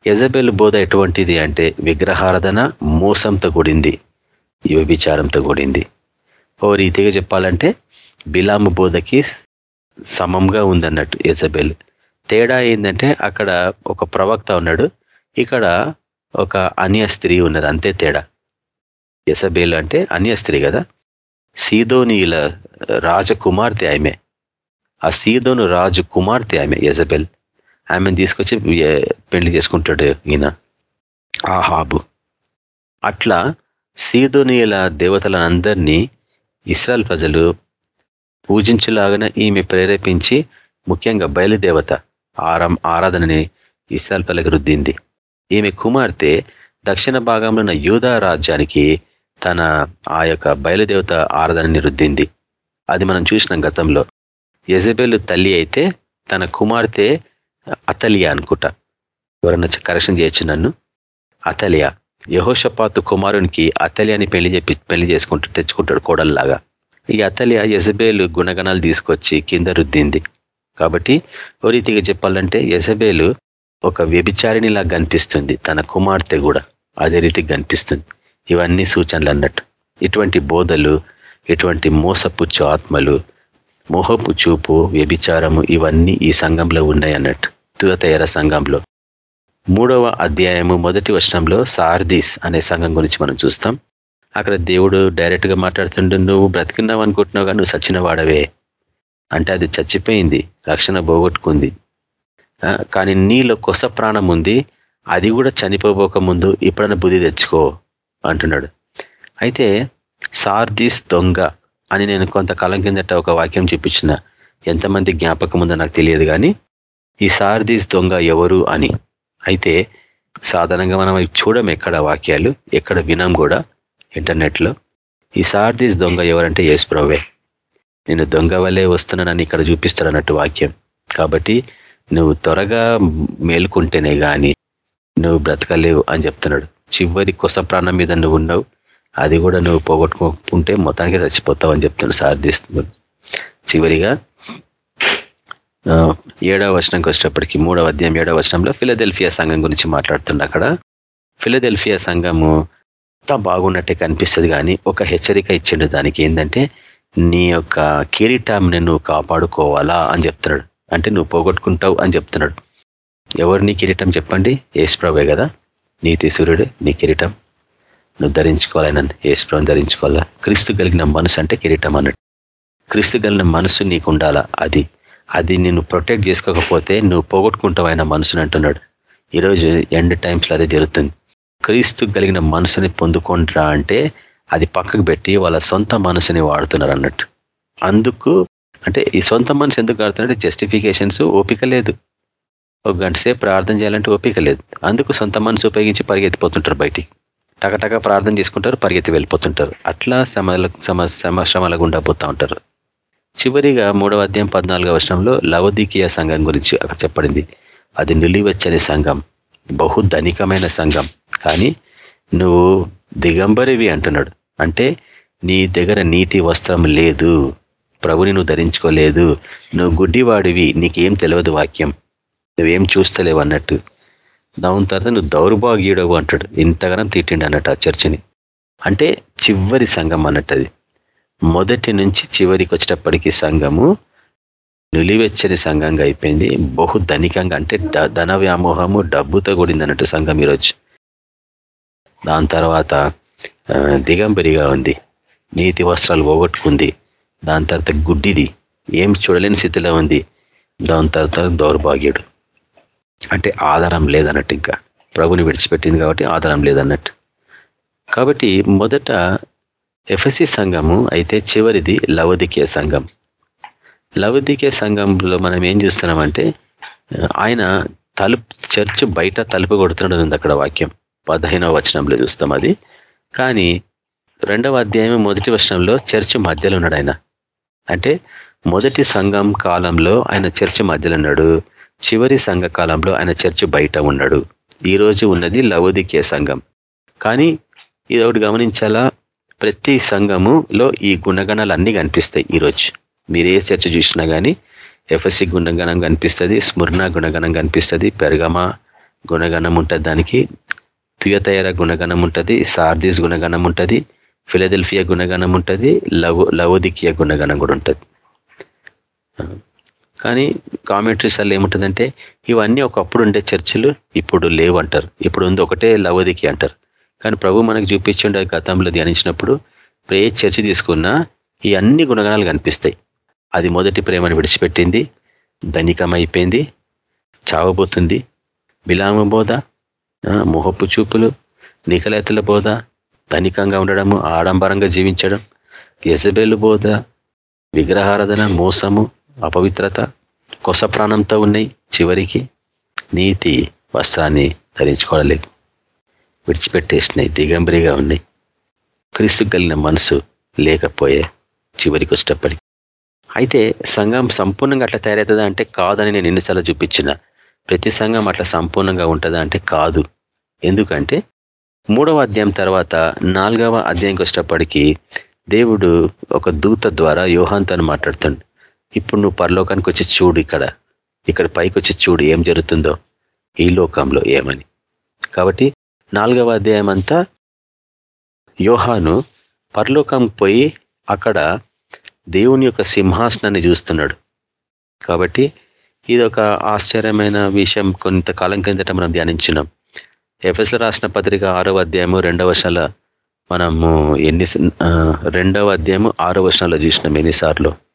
ఎజబేలు బోధ ఎటువంటిది అంటే విగ్రహారాధన మోసంతో కూడింది. యువ విచారంతో కూడింది. ఓ రీతిగా చెప్పాలంటే బిలాము బోధకి సమంగా ఉందన్నట్టు ఎజబెల్ తేడా ఏంటంటే అక్కడ ఒక ప్రవక్త ఉన్నాడు. ఇక్కడ ఒక అన్య స్త్రీ ఉన్నది. అంతే తేడా. ఎసబేలు అంటే అన్య స్త్రీ కదా. సీదోనీల రాజకుమార్తె ఆమె. ఆ సీదోను రాజు కుమార్తె ఆమె యజబెల్. ఆమెను తీసుకొచ్చి పెళ్ళి చేసుకుంటాడు ఈయన ఆహాబు అట్లా సీదోనియల దేవతలందరినీ ఇస్రాయల్ ప్రజలు పూజించులాగాన ఈమె ప్రేరేపించి ముఖ్యంగా బయలుదేవత ఆరం ఆరాధనని ఇస్రాయల్ ప్రజలకు రుద్దింది. ఈమె కుమార్తె దక్షిణ భాగంలో ఉన్న యూదా రాజ్యానికి తన ఆ యొక్క బయలుదేవత ఆరాధనని రుద్దింది. అది మనం చూసినాం గతంలో. యజబెలు తల్లి అయితే తన కుమార్తె అతలియా అనుకుంటా. ఎవరన్నా కరెక్షన్ చేయొచ్చు నన్ను. అతలియా. యహోషపాతు కుమారునికి అతలియాని పెళ్ళి చెప్పి పెళ్ళి చేసుకుంటూ తెచ్చుకుంటాడు కోడల్లాగా. ఈ అతలియా యజబేలు గుణగణాలు తీసుకొచ్చి కింద రుద్దింది. కాబట్టి ఓ రీతిగా చెప్పాలంటే యజబేలు ఒక వ్యభిచారిణిలా కనిపిస్తుంది. తన కుమార్తె కూడా అదే రీతికి కనిపిస్తుంది. ఇవన్నీ సూచనలు అన్నట్టు. ఇటువంటి బోధలు ఇటువంటి మోసపుచ్చు ఆత్మలు మోహపు చూపు వ్యభిచారము ఇవన్నీ ఈ సంఘంలో ఉన్నాయి అన్నట్టు తుగతయర సంఘంలో. మూడవ అధ్యాయము మొదటి వర్షంలో సార్దీస్ అనే సంఘం గురించి మనం చూస్తాం. అక్కడ దేవుడు డైరెక్ట్గా మాట్లాడుతుండు నువ్వు బ్రతికినావు అనుకుంటున్నావు కానీ నువ్వు చచ్చిన వాడవే అంటే అది చచ్చిపోయింది రక్షణ పోగొట్టుకుంది. కానీ నీలో కొస ప్రాణం ఉంది అది కూడా చనిపోబోక ముందు ఇప్పుడన్నా బుద్ధి తెచ్చుకో అంటున్నాడు. అయితే సార్దీస్ దొంగ అని నేను కొంతకాలం కిందట ఒక వాక్యం చూపించిన. ఎంతమంది జ్ఞాపకం ఉందో నాకు తెలియదు కానీ ఈ సార్దీస్ దొంగ ఎవరు అని. అయితే సాధారణంగా మనం చూడం ఎక్కడ వాక్యాలు ఎక్కడ వినాం కూడా ఇంటర్నెట్లో. ఈ సార్దీస్ దొంగ ఎవరంటే యేసుప్రవే నేను దొంగ వల్లే వస్తున్నానని ఇక్కడ చూపిస్తాడు అన్నట్టు వాక్యం. కాబట్టి నువ్వు త్వరగా మేలుకుంటేనే కానీ నువ్వు బ్రతకలేవు అని చెప్తున్నాడు. చివరి కొస ప్రాణం మీద నువ్వు ఉన్నావు. అది కూడా నువ్వు పోగొట్టుకుంటే మొత్తానికి చచ్చిపోతావు అని చెప్తున్నాడు సార్థిస్తున్నాడు చివరిగా. ఏడవ వచనంకి వచ్చేటప్పటికి మూడవ అధ్యాయం ఏడవ వచనంలో ఫిలదెల్ఫియా సంఘం గురించి మాట్లాడుతుండ అక్కడ. ఫిలదెల్ఫియా సంఘము అంతా బాగున్నట్టే కనిపిస్తుంది కానీ ఒక హెచ్చరిక ఇచ్చిండు దానికి ఏంటంటే నీ యొక్క కిరీటాన్ని నువ్వు కాపాడుకోవాలా అని చెప్తున్నాడు. అంటే నువ్వు పోగొట్టుకుంటావు అని చెప్తున్నాడు. ఎవరు నీ కిరీటం చెప్పండి? ఏసుప్రభే కదా. నీతి సూర్యుడు నీ కిరీటం. నువ్వు ధరించుకోవాలని ఏసుప్రభుని ధరించుకోవాలా? క్రీస్తు కలిగిన మనసు అంటే కిరీటం అన్నట్టు. క్రీస్తు కలిగిన మనసు నీకు ఉండాలా అది. అది నిన్ను ప్రొటెక్ట్ చేసుకోకపోతే నువ్వు పోగొట్టుకుంటావు ఆయన మనసుని అంటున్నాడు. ఈరోజు ఎండ్ టైమ్స్లో అదే జరుగుతుంది. క్రీస్తు కలిగిన మనసుని పొందుకుంటారా అంటే అది పక్కకు పెట్టి వాళ్ళ సొంత మనసుని వాడుతున్నారు అన్నట్టు. అందుకు అంటే ఈ సొంత మనసు ఎందుకు ఆడుతున్నట్టు జస్టిఫికేషన్స్ ఓపిక లేదు. ఒక గంట సేపు ప్రార్థన చేయాలంటే ఓపిక లేదు. అందుకు సొంత మనసు ఉపయోగించి పరిగెత్తిపోతుంటారు బయటికి. టకటక ప్రార్థన చేసుకుంటారు పరిగెత్తి వెళ్ళిపోతుంటారు. అట్లా సమ శ్రమల గుండా పోతూ ఉంటారు. చివరిగా మూడవ అధ్యాయం పద్నాలుగవ వర్షంలో లవదీకీయ సంఘం గురించి అక్కడ చెప్పడింది అది నిలివచ్చని సంఘం బహు ధనికమైన సంఘం. కానీ నువ్వు దిగంబరివి అంటున్నాడు. అంటే నీ దగ్గర నీతి వస్త్రం లేదు ప్రభుని నువ్వు ధరించుకోలేదు నువ్వు గుడ్డివాడివి నీకేం తెలియదు వాక్యం. నువ్వేం చూస్తలేవు అన్నట్టు. దాని తర్వాత నువ్వు దౌర్భాగ్యుడవు అంటాడు. ఇంతగానం తిట్టిండి అన్నట్టు ఆ చర్చిని. అంటే చివరి సంఘం అన్నట్టు అది. మొదటి నుంచి చివరికి వచ్చేటప్పటికీ సంఘము నులివెచ్చని సంఘంగా అయిపోయింది. బహు ధనికంగా అంటే ధన వ్యామోహము డబ్బుతో కూడింది అన్నట్టు సంఘం ఈరోజు. దాని తర్వాత దిగంబరిగా ఉంది. నీతి వస్త్రాలు పోగొట్టుకుంది. దాని తర్వాత గుడ్డిది. ఏం చూడలేని స్థితిలో ఉంది. దాని తర్వాత దౌర్భాగ్యుడు. అంటే ఆధారం లేదన్నట్టు ఇంకా. ప్రభుని విడిచిపెట్టింది కాబట్టి ఆధారం లేదన్నట్టు. కాబట్టి మొదట ఎఫ్ఎస్సి సంఘము అయితే చివరిది లవదికే సంఘం. లవదికే సంఘంలో మనం ఏం చూస్తున్నామంటే ఆయన తలుపు చర్చ్ బయట తలుపు కొడుతున్నాడు ఉంది అక్కడ వాక్యం. పదహైనవ వచనంలో చూస్తాం అది. కానీ రెండవ అధ్యాయం మొదటి వచనంలో చర్చ్ మధ్యలో ఉన్నాడు ఆయన. అంటే మొదటి సంఘం కాలంలో ఆయన చర్చ్ మధ్యలో ఉన్నాడు. చివరి సంఘ కాలంలో ఆయన చర్చ్ బయట ఉన్నాడు. ఈ రోజు ఉన్నది లవోదికే సంఘం. కానీ ఇది ఒకటి గమనించాలా? ప్రతి సంఘములో ఈ గుణగణాలు అన్నీ కనిపిస్తాయి ఈరోజు మీరు ఏ చర్చ చూసినా కానీ ఎఫ్ఎస్సి గుణగణం కనిపిస్తుంది స్మరణ గుణగణం కనిపిస్తుంది పెరగమ గుణగణం ఉంటుంది దానికి తుయతయర గుణగణం ఉంటుంది సార్దిస్ గుణగణం ఉంటుంది ఫిలదెల్ఫియా గుణగణం ఉంటుంది లవో లవోదికియా గుణగణం కూడా ఉంటుంది. కానీ కామెంటరీస్ అలా ఏముంటుందంటే ఇవన్నీ ఒకప్పుడు ఉండే చర్చలు ఇప్పుడు లేవు అంటారు ఇప్పుడు ఉంది ఒకటే లవదికి అంటారు. కానీ ప్రభు మనకు చూపించుండే గతంలో ధ్యానించినప్పుడు ఏ చర్చ తీసుకున్నా ఈ అన్ని గుణగణాలు కనిపిస్తాయి. అది మొదటి ప్రేమను విడిచిపెట్టింది ధనికమైపోయింది చావబోతుంది బిలామ బోధ మొహప్పు చూపులు నికలేతల బోధ ధనికంగా ఉండడము ఆడంబరంగా జీవించడం యజబేలు బోధ విగ్రహారాధన మోసము అపవిత్రత కొస ప్రాణంతో ఉన్నాయి చివరికి నీతి వస్త్రాన్ని ధరించుకోవడలేదు విడిచిపెట్టేసినాయి దిగంబరిగా ఉన్నాయి క్రీస్తు కలిగిన మనసు లేకపోయే చివరికి వచ్చేటప్పటికి. అయితే సంఘం సంపూర్ణంగా అట్లా తయారవుతుందా అంటే కాదని నేను ఎన్నిసార్లు చూపించిన. ప్రతి సంఘం అట్లా సంపూర్ణంగా ఉంటుందా అంటే కాదు. ఎందుకంటే మూడవ అధ్యాయం తర్వాత నాలుగవ అధ్యాయంకి వచ్చేటప్పటికి దేవుడు ఒక దూత ద్వారా యోహాంతను మాట్లాడుతుండు. ఇప్పుడు నువ్వు పరలోకానికి వచ్చి చూడు ఇక్కడ. ఇక్కడ పైకి వచ్చి చూడు ఏం జరుగుతుందో. ఈ లోకంలో ఏమని. కాబట్టి నాలుగవ అధ్యాయం అంతా యోహాను పరలోకం పోయి అక్కడ దేవుని యొక్క సింహాసనాన్ని చూస్తున్నాడు. కాబట్టి ఇది ఒక ఆశ్చర్యమైన విషయం. కొంతకాలం కిందట మనం ధ్యానించినాం. ఎఫ్ఎస్లో రాసిన పత్రిక ఆరవ అధ్యాయము రెండవ వర్షాల మనము ఎన్ని రెండవ అధ్యాయము ఆరో వర్షాల్లో చూసినాం ఎన్నిసార్లు.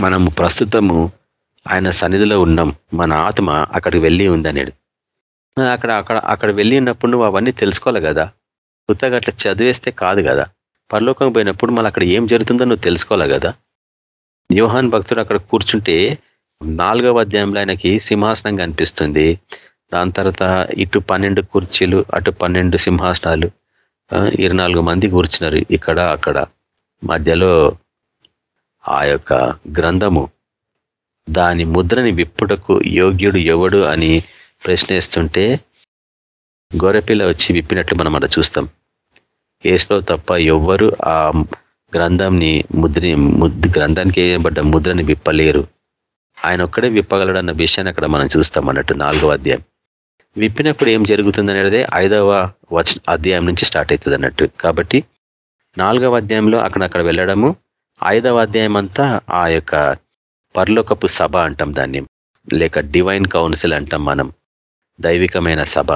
మనము ప్రస్తుతము ఆయన సన్నిధిలో ఉన్నాం మన ఆత్మ అక్కడికి వెళ్ళి ఉందనేది. అక్కడ అక్కడ అక్కడ వెళ్ళి ఉన్నప్పుడు నువ్వు అవన్నీ తెలుసుకోవాలి కదా. కొత్తగా అట్లా చదివేస్తే కాదు కదా. పరలోకం పోయినప్పుడు మళ్ళీ అక్కడ ఏం జరుగుతుందో నువ్వు తెలుసుకోవాలి కదా. యోహాన్ భక్తుడు అక్కడ కూర్చుంటే నాలుగవ అధ్యాయంలో ఆయనకి సింహాసనం కనిపిస్తుంది. దాని తర్వాత ఇటు పన్నెండు కుర్చీలు అటు పన్నెండు సింహాసనాలు ఇరవై మంది కూర్చున్నారు ఇక్కడ అక్కడ. మధ్యలో ఆ యొక్క గ్రంథము. దాని ముద్రని విప్పుటకు యోగ్యుడు ఎవడు అని ప్రశ్నిస్తుంటే గొర్రెపిల్ల వచ్చి విప్పినట్లు మనం అలా చూస్తాం. ఏసులో తప్ప ఎవ్వరు ఆ గ్రంథంని ముద్రి గ్రంథానికి వేయబడ్డ ముద్రని విప్పలేరు. ఆయన ఒక్కడే విప్పగలడన్న విషయాన్ని అక్కడ మనం చూస్తాం అన్నట్టు నాలుగో అధ్యాయం. విప్పినప్పుడు ఏం జరుగుతుంది అనేది ఐదవ వచ అధ్యాయం నుంచి స్టార్ట్ అవుతుంది అన్నట్టు. కాబట్టి నాలుగవ అధ్యాయంలో అక్కడక్కడ వెళ్ళడము ఐదవ అధ్యాయం అంతా ఆ యొక్క పర్లోకపు సభ అంటాం దాన్ని లేక డివైన్ కౌన్సిల్ అంటాం మనం దైవికమైన సభ.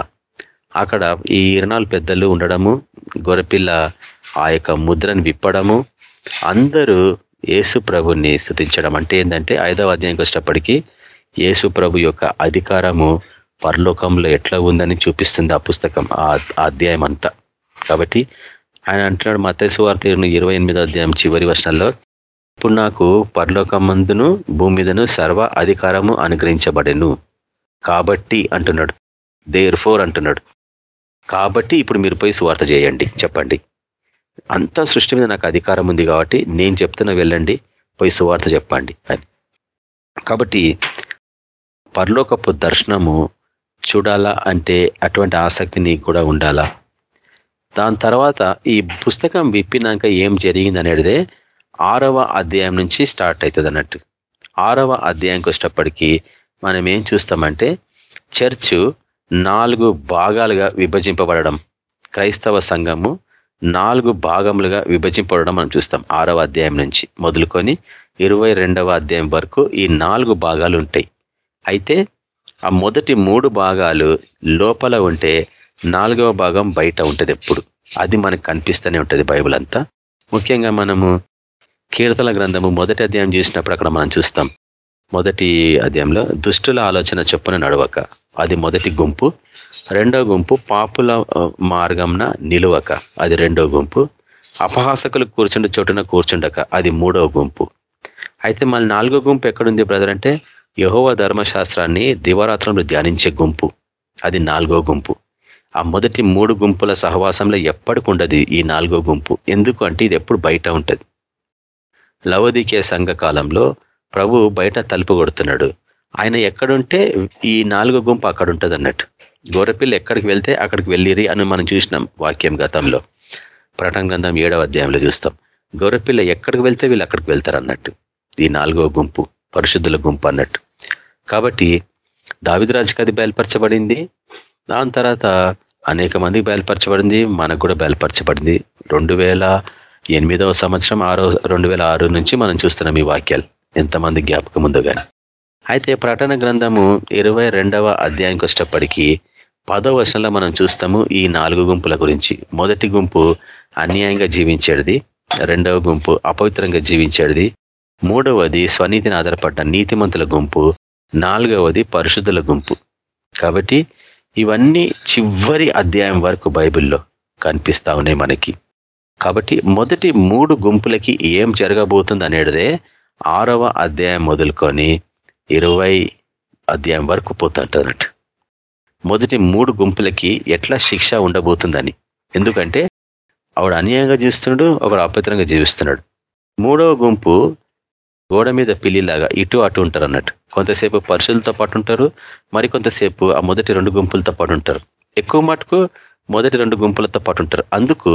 అక్కడ ఈ ఇరణాలు పెద్దలు ఉండడము గొరపిల్ల ఆ యొక్క ముద్రను విప్పడము అందరూ యేసు ప్రభుని స్థుతించడం అంటే ఏంటంటే ఐదవ అధ్యాయంకి వచ్చేటప్పటికీ యేసు ప్రభు యొక్క అధికారము పరలోకంలో ఎట్లా ఉందని చూపిస్తుంది ఆ పుస్తకం ఆ అధ్యాయం అంతా కాబట్టి ఆయన అంటున్నాడు మతేసు వార్త ఇరవై ఎనిమిదో అధ్యాయం చివరి వర్షాల్లో ఇప్పుడు నాకు పరలోకమందును భూమి మీదను సర్వ అధికారము అనుగ్రహించబడెను. కాబట్టి అంటున్నాడు. దేర్ ఫోర్ అంటున్నాడు. కాబట్టి ఇప్పుడు మీరు పోయి సువార్త చేయండి చెప్పండి. అంత సృష్టి మీద నాకు అధికారం ఉంది కాబట్టి నేను చెప్తున్నా వెళ్ళండి పోయి సువార్త చెప్పండి అని. కాబట్టి పరలోకపు దర్శనము చూడాలా అంటే అటువంటి ఆసక్తి నీకు కూడా ఉండాలా? దాని తర్వాత ఈ పుస్తకం విప్పినాక ఏం జరిగింది అనేదే ఆరవ అధ్యాయం నుంచి స్టార్ట్ అవుతుంది అన్నట్టు. ఆరవ అధ్యాయంకి వచ్చేటప్పటికీ మనం ఏం చూస్తామంటే చర్చు నాలుగు భాగాలుగా విభజింపబడడం క్రైస్తవ సంఘము నాలుగు భాగములుగా విభజింపబడడం మనం చూస్తాం ఆరవ అధ్యాయం నుంచి. మొదలుకొని ఇరవై అధ్యాయం వరకు ఈ నాలుగు భాగాలు ఉంటాయి. అయితే ఆ మొదటి మూడు భాగాలు లోపల ఉంటే నాలుగవ భాగం బయట ఉంటుంది ఎప్పుడు. అది మనకు కనిపిస్తూనే ఉంటుంది బైబుల్ అంతా. ముఖ్యంగా మనము కీర్తన గ్రంథము మొదటి అధ్యాయం చేసినప్పుడు అక్కడ మనం చూస్తాం. మొదటి అధ్యాయంలో దుష్టుల ఆలోచన చొప్పున నడవక. అది మొదటి గుంపు. రెండో గుంపు పాపుల మార్గంన నిలువక. అది రెండో గుంపు. అపహాసకులు కూర్చుండే చోటున కూర్చుండక. అది మూడవ గుంపు. అయితే మళ్ళీ నాలుగో గుంపు ఎక్కడుంది బ్రదర్ అంటే యహోవ ధర్మశాస్త్రాన్ని దివరాత్రంలో ధ్యానించే గుంపు. అది నాలుగో గుంపు. ఆ మొదటి మూడు గుంపుల సహవాసంలో ఎప్పటికి ఉండదు ఈ నాలుగో గుంపు. ఎందుకు అంటే ఇది ఎప్పుడు బయట ఉంటుంది. లవదికే సంఘ కాలంలో ప్రభు బయట తలుపు కొడుతున్నాడు. ఆయన ఎక్కడుంటే ఈ నాలుగో గుంపు అక్కడ ఉంటుంది అన్నట్టు. గోరపిల్ల ఎక్కడికి వెళ్తే అక్కడికి వెళ్ళిరి అని మనం చూసినాం వాక్యం గతంలో. ప్రటన గ్రంథం ఏడవ అధ్యాయంలో చూస్తాం. గోరపిల్ల ఎక్కడికి వెళ్తే వీళ్ళు అక్కడికి వెళ్తారు అన్నట్టు. ఈ నాలుగో గుంపు పరిశుద్ధుల గుంపు అన్నట్టు. కాబట్టి దావిదరాజుకి అది బయలుపరచబడింది. దాని తర్వాత అనేక మందికి బయలుపరచబడింది మనకు కూడా బయలుపరచబడింది. రెండు వేల ఎనిమిదవ సంవత్సరం ఆరో రెండు వేల ఆరు నుంచి మనం చూస్తున్నాం ఈ వాక్యాలు. ఎంతమంది జ్ఞాపకం ఉందో కానీ అయితే ప్రకటన గ్రంథము ఇరవై రెండవ అధ్యాయంకి వచ్చేటప్పటికీ పదో వర్షంలో మనం చూస్తాము ఈ నాలుగు గుంపుల గురించి. మొదటి గుంపు అన్యాయంగా జీవించేది రెండవ గుంపు అపవిత్రంగా జీవించేది మూడవది స్వనీతిని ఆధారపడ్డ నీతిమంతుల గుంపు నాలుగవది పరిశుద్ధుల గుంపు. కాబట్టి ఇవన్నీ చివరి అధ్యాయం వరకు బైబిల్లో కనిపిస్తా ఉన్నాయి మనకి. కాబట్టి మొదటి మూడు గుంపులకి ఏం జరగబోతుంది అనేదే ఆరవ అధ్యాయం మొదలుకొని ఇరవై అధ్యాయం వరకు పోతుంటారట. మొదటి మూడు గుంపులకి ఎట్లా శిక్ష ఉండబోతుందని. ఎందుకంటే ఆవిడ అన్యాయంగా జీవిస్తున్నాడు ఒకడు అపవిత్రంగా జీవిస్తున్నాడు. మూడవ గుంపు గోడ మీద పిల్లిలాగా ఇటు అటు ఉంటారు అన్నట్టు కొంతసేపు పరుషులతో పాటు ఉంటారు మరి కొంతసేపు ఆ మొదటి రెండు గుంపులతో పాటు ఉంటారు. ఎక్కువ మటుకు మొదటి రెండు గుంపులతో పాటు ఉంటారు. అందుకు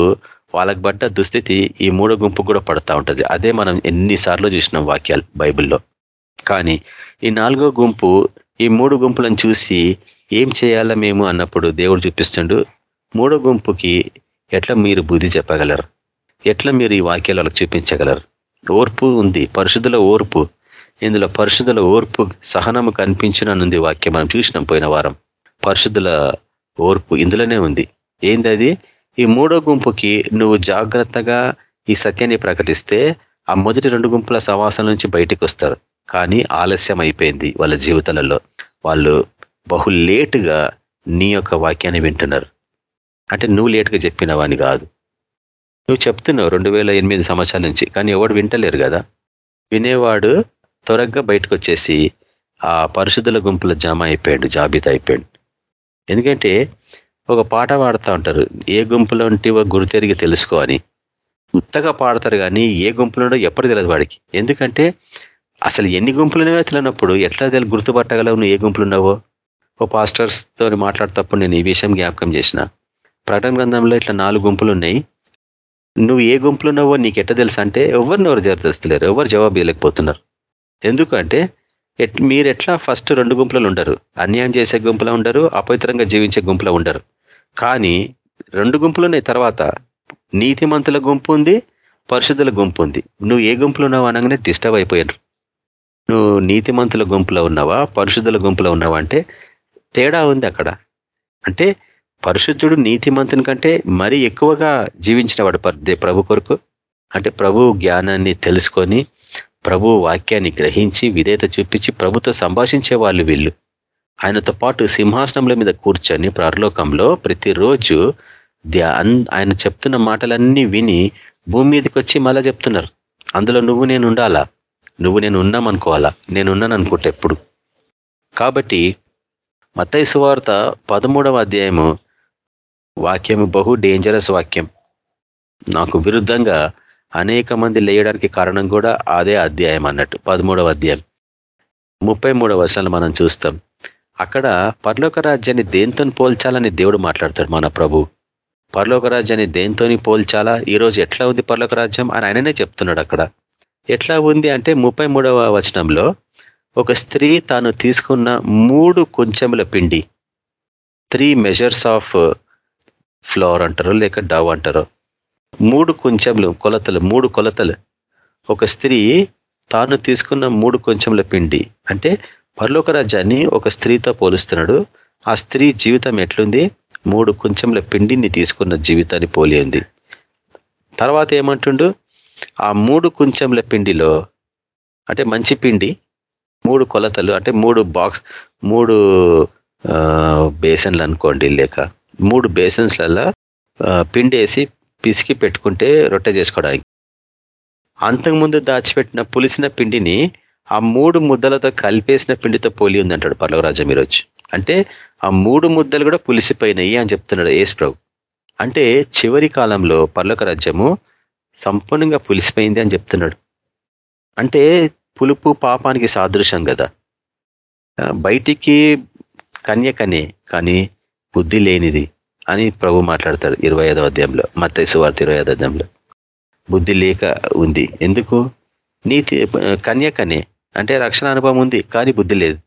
వాళ్ళకి పడ్డ దుస్థితి ఈ మూడో గుంపు కూడా పడతా ఉంటుంది. అదే మనం ఎన్నిసార్లు చూసినాం వాక్యాలు బైబిల్లో. కానీ ఈ నాలుగో గుంపు ఈ మూడు గుంపులను చూసి ఏం చేయాలా మేము అన్నప్పుడు దేవుడు చూపిస్తుండు మూడో గుంపుకి ఎట్లా మీరు బుద్ధి చెప్పగలరు? ఎట్లా మీరు ఈ వాక్యాలు వాళ్ళకి చూపించగలరు? ఓర్పు ఉంది పరిశుద్ధుల ఓర్పు. ఇందులో పరిశుద్ధుల ఓర్పు సహనము కనిపించిననుంది వాక్యం. మనం చూసినాం పోయిన వారం. పరిశుద్ధుల ఓర్పు ఇందులోనే ఉంది. ఏంది అది? ఈ మూడో గుంపుకి నువ్వు జాగ్రత్తగా ఈ సత్యాన్ని ప్రకటిస్తే ఆ మొదటి రెండు గుంపుల సవాసం నుంచి బయటకు వస్తారు కానీ ఆలస్యం అయిపోయింది వాళ్ళ జీవితాలలో. వాళ్ళు బహు లేటుగా నీ యొక్క వాక్యాన్ని వింటున్నారు. అంటే నువ్వు లేటుగా చెప్పినవాని కాదు. నువ్వు చెప్తున్నావు రెండు వేల ఎనిమిది సంవత్సరాల నుంచి కానీ ఎవడు వింటలేరు కదా. వినేవాడు త్వరగా బయటకు వచ్చేసి ఆ పరిశుద్ధుల గుంపుల జమ అయిపోయాడు జాబితా అయిపోయాడు. ఎందుకంటే ఒక పాట పాడుతూ ఉంటారు ఏ గుంపులో ఉంటేవో గురితెరిగి తెలుసుకో అని. ఉత్తగా పాడతారు కానీ ఏ గుంపులో ఎప్పుడు తెలియదు వాడికి. ఎందుకంటే అసలు ఎన్ని గుంపులున్నాయో తెలియనప్పుడు ఎట్లా తెలి గుర్తుపట్టగలవు నువ్వు ఏ గుంపులు ఉన్నావో? ఓ పాస్టర్స్తో తో నేను ఈ విషయం జ్ఞాపకం చేసిన. ప్రకటన గ్రంథంలో ఇట్లా నాలుగు గుంపులు ఉన్నాయి. నువ్వు ఏ గుంపులు ఉన్నావో నీకు ఎట్ట తెలుసు అంటే ఎవరిని ఎవరు జరుగుతలేరు ఎవరు జవాబు ఇవ్వలేకపోతున్నారు ఎందుకంటే మీరు ఎట్లా ఫస్ట్ రెండు గుంపులు ఉండరు. అన్యాయం చేసే గుంపులో ఉండరు అపవిత్రంగా జీవించే గుంపులో ఉండరు. కానీ రెండు గుంపులు తర్వాత నీతిమంతుల గుంపు ఉంది పరిశుద్ధుల గుంపు ఉంది. నువ్వు ఏ గుంపులో ఉన్నావు అనగానే డిస్టర్బ్ అయిపోయారు నువ్వు నీతిమంతుల గుంపులో ఉన్నావా పరిశుద్ధుల గుంపులో ఉన్నావా అంటే తేడా ఉంది అక్కడ. అంటే పరిశుద్ధుడు నీతిమంతుని కంటే మరీ ఎక్కువగా జీవించిన వాడు ప్రభు కొరకు. అంటే ప్రభు జ్ఞానాన్ని తెలుసుకొని ప్రభు వాక్యాన్ని గ్రహించి విధేత చూపించి ప్రభుతో సంభాషించే వాళ్ళు వీళ్ళు. ఆయనతో పాటు సింహాసనంల మీద కూర్చొని ప్రలోకంలో ప్రతిరోజు ఆయన చెప్తున్న మాటలన్నీ విని భూమి మీదకి వచ్చి మళ్ళా చెప్తున్నారు. అందులో నువ్వు నేను ఉండాలా? నువ్వు నేను ఉన్నామనుకోవాలా? నేను ఉన్నాను అనుకుంటే ఎప్పుడు? కాబట్టి మత్తయి సువార్త పదమూడవ అధ్యాయము వాక్యము బహు డేంజరస్ వాక్యం. నాకు విరుద్ధంగా అనేక మంది లేయడానికి కారణం కూడా అదే అధ్యాయం అన్నట్టు పదమూడవ అధ్యాయం. ముప్పై మూడవ వర్షాలు మనం చూస్తాం. అక్కడ పర్లోక రాజ్యాన్ని దేంతో పోల్చాలని దేవుడు మాట్లాడతాడు మన ప్రభు. పర్లోక రాజ్యాన్ని దేంతోని పోల్చాలా? ఈరోజు ఎట్లా ఉంది పర్లోక రాజ్యం అని ఆయననే చెప్తున్నాడు అక్కడ. ఎట్లా ఉంది అంటే ముప్పై వచనంలో ఒక స్త్రీ తాను తీసుకున్న మూడు కొంచెముల పిండి త్రీ మెజర్స్ ఆఫ్ ఫ్లవర్ అంటారు లేక డవ్ అంటారు. మూడు కొంచెంలు కొలతలు మూడు కొలతలు. ఒక స్త్రీ తాను తీసుకున్న మూడు కొంచెంల పిండి. అంటే పర్లోక రాజ్యాన్ని ఒక స్త్రీతో పోలుస్తున్నాడు. ఆ స్త్రీ జీవితం ఎట్లుంది? మూడు కొంచెంల పిండిని తీసుకున్న జీవితాన్ని పోలి ఉంది. తర్వాత ఏమంటుండు? ఆ మూడు కొంచెంల పిండిలో అంటే మంచి పిండి మూడు కొలతలు అంటే మూడు బాక్స్ మూడు బేసన్లు అనుకోండి లేక మూడు బేసన్స్లలో పిండి వేసి పిసికి పెట్టుకుంటే రొట్టె చేసుకోవడానికి. అంతకుముందు దాచిపెట్టిన పులిసిన పిండిని ఆ మూడు ముద్దలతో కలిపేసిన పిండితో పోలి ఉందంటాడు పర్లవరాజు ఈరోజు అంటే ఆ మూడు ముద్దలు కూడా పులిసిపోయినాయి అని చెప్తున్నాడు ఏసు ప్రభు. అంటే చివరి కాలంలో పర్లోక రాజ్యము సంపూర్ణంగా పులిసిపోయింది అని చెప్తున్నాడు. అంటే పులుపు పాపానికి సాదృశ్యం కదా. బయటికి కన్యకనే కానీ బుద్ధి లేనిది అని ప్రభు మాట్లాడతాడు ఇరవై ఐదవ అధ్యాయంలో మత్తైసు వార్త ఇరవై ఐదో అధ్యాయంలో. బుద్ధి లేక ఉంది. ఎందుకు? నీతి కన్యకనే అంటే రక్షణ అనుభవం ఉంది కానీ బుద్ధి లేదు.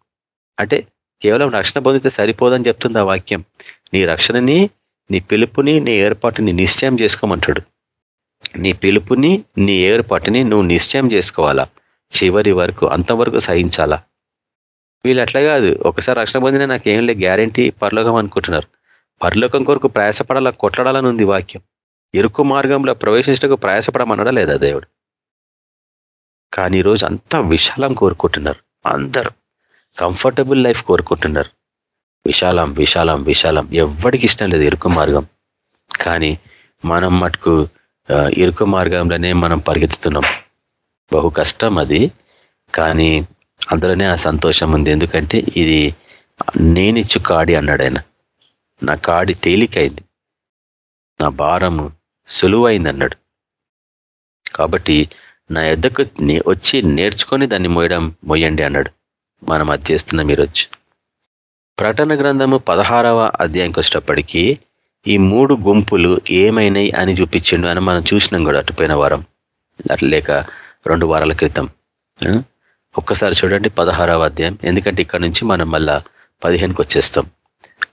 అంటే కేవలం రక్షణ పొందితే సరిపోదని చెప్తుంది ఆ వాక్యం. నీ రక్షణని నీ పిలుపుని నీ ఏర్పాటుని నిశ్చయం చేసుకోమంటాడు. నీ పిలుపుని నీ ఏర్పాటుని నువ్వు నిశ్చయం చేసుకోవాలా? చివరి వరకు అంతవరకు సహించాలా? వీళ్ళు అట్లా కాదు. ఒకసారి రక్షణ పొందిన నాకు ఏం లేదు గ్యారంటీ పరలోకం అనుకుంటున్నారు. పరలోకం కొరకు ప్రయాసపడాల కొట్లాడాలని ఉంది వాక్యం. ఇరుకు మార్గంలో ప్రవేశించడానికి ప్రయాసపడమనడా లేదా దేవుడు? కానీ ఈరోజు అంతా విశాలం కోరుకుంటున్నారు అందరూ. కంఫర్టబుల్ లైఫ్ కోరుకుంటున్నారు. విశాలం విశాలం విశాలం. ఎవరికి ఇష్టం లేదు ఇరుకు మార్గం. కానీ మనం మటుకు ఇరుకు మార్గంలోనే మనం పరిగెత్తుతున్నాం. బహు కష్టం అది. కానీ అందులోనే ఆ సంతోషం ఉంది. ఎందుకంటే ఇది నేనిచ్చు కాడి అన్నాడు ఆయన. నా కాడి తేలికైంది. నా భారము సులువైంది అన్నాడు. కాబట్టి నా ఎద్దకు వచ్చి నేర్చుకొని దాన్ని మోయడం మొయ్యండి అన్నాడు. మనం అది చేస్తున్నాం ఈరోజు ప్రకటన గ్రంథము పదహారవ అధ్యాయంకి వచ్చేటప్పటికీ ఈ మూడు గుంపులు ఏమైనాయి అని చూపించిండు అని మనం చూసినాం కూడా అటుపోయిన వారం. అట్లా లేక రెండు వారాల క్రితం. ఒక్కసారి చూడండి పదహారవ అధ్యాయం. ఎందుకంటే ఇక్కడ నుంచి మనం మళ్ళా పదిహేనుకి వచ్చేస్తాం.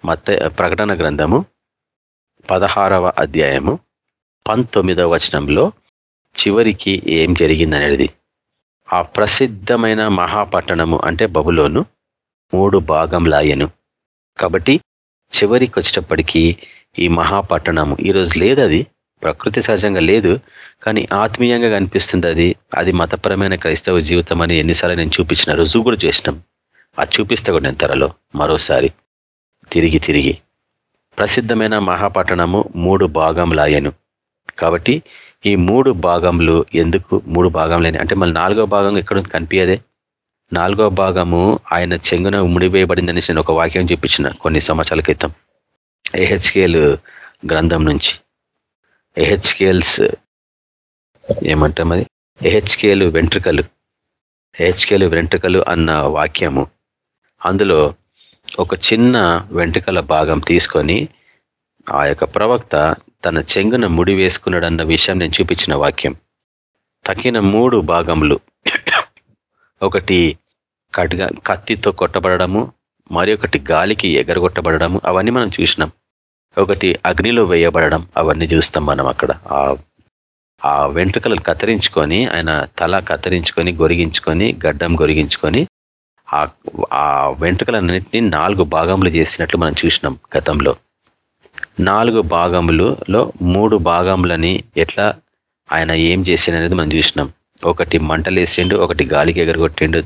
మత ప్రకటన గ్రంథము పదహారవ అధ్యాయము పంతొమ్మిదవ వచనంలో చివరికి ఏం జరిగిందనేది. ఆ ప్రసిద్ధమైన మహాపట్టణము అంటే బబులోను మూడు భాగంలాయను. కాబట్టి చివరికి వచ్చేటప్పటికీ ఈ మహాపట్టణము ఈరోజు లేదు అది ప్రకృతి సహజంగా లేదు కానీ ఆత్మీయంగా కనిపిస్తుంది అది. అది మతపరమైన క్రైస్తవ జీవితం అని ఎన్నిసార్లు నేను చూపించిన రుజువు కూడా చేసినాం. అది చూపిస్తా కూడా నేను త్వరలో మరోసారి. తిరిగి తిరిగి. ప్రసిద్ధమైన మహాపట్టణము మూడు భాగంలాయను కాబట్టి ఈ మూడు భాగంలు ఎందుకు మూడు భాగంలేని అంటే మళ్ళీ నాలుగో భాగం ఎక్కడ కనిపించదే నాలుగో భాగము ఆయన చెంగున ముడివేయబడిందని నేను ఒక వాక్యం చూపించిన కొన్ని సంవత్సరాల క్రితం. ఏహెచ్కేఎల్ గ్రంథం నుంచి. ఏహెచ్కేఎల్స్ ఏమంటాం అది? ఎహెచ్కేలు వెంట్రుకలు. ఎహెచ్కేలు వెంట్రుకలు అన్న వాక్యము. అందులో ఒక చిన్న వెంట్రుకల భాగం తీసుకొని ఆ యొక్క ప్రవక్త తన చెంగున ముడి వేసుకున్నాడన్న విషయం నేను చూపించిన వాక్యం. తక్కిన మూడు భాగములు. ఒకటి కట్గా కత్తితో కొట్టబడము మరి ఒకటి గాలికి ఎగరగొట్టబడము అవన్నీ మనం చూసినాం. ఒకటి అగ్నిలో వేయబడడం అవన్నీ చూస్తాం మనం అక్కడ. ఆ వెంట్రుకలను కత్తిరించుకొని ఆయన తల కత్తిరించుకొని గొరిగించుకొని గడ్డం గొరిగించుకొని ఆ వెంట్రుకలన్నింటినీ నాలుగు భాగములు చేసినట్లు మనం చూసినాం గతంలో. నాలుగు భాగములలో మూడు భాగములని ఎట్లా ఆయన ఏం చేసిండనేది మనం చూసినాం. ఒకటి మంటలేసిండు ఒకటి గాలికి ఎగరగొట్టిండు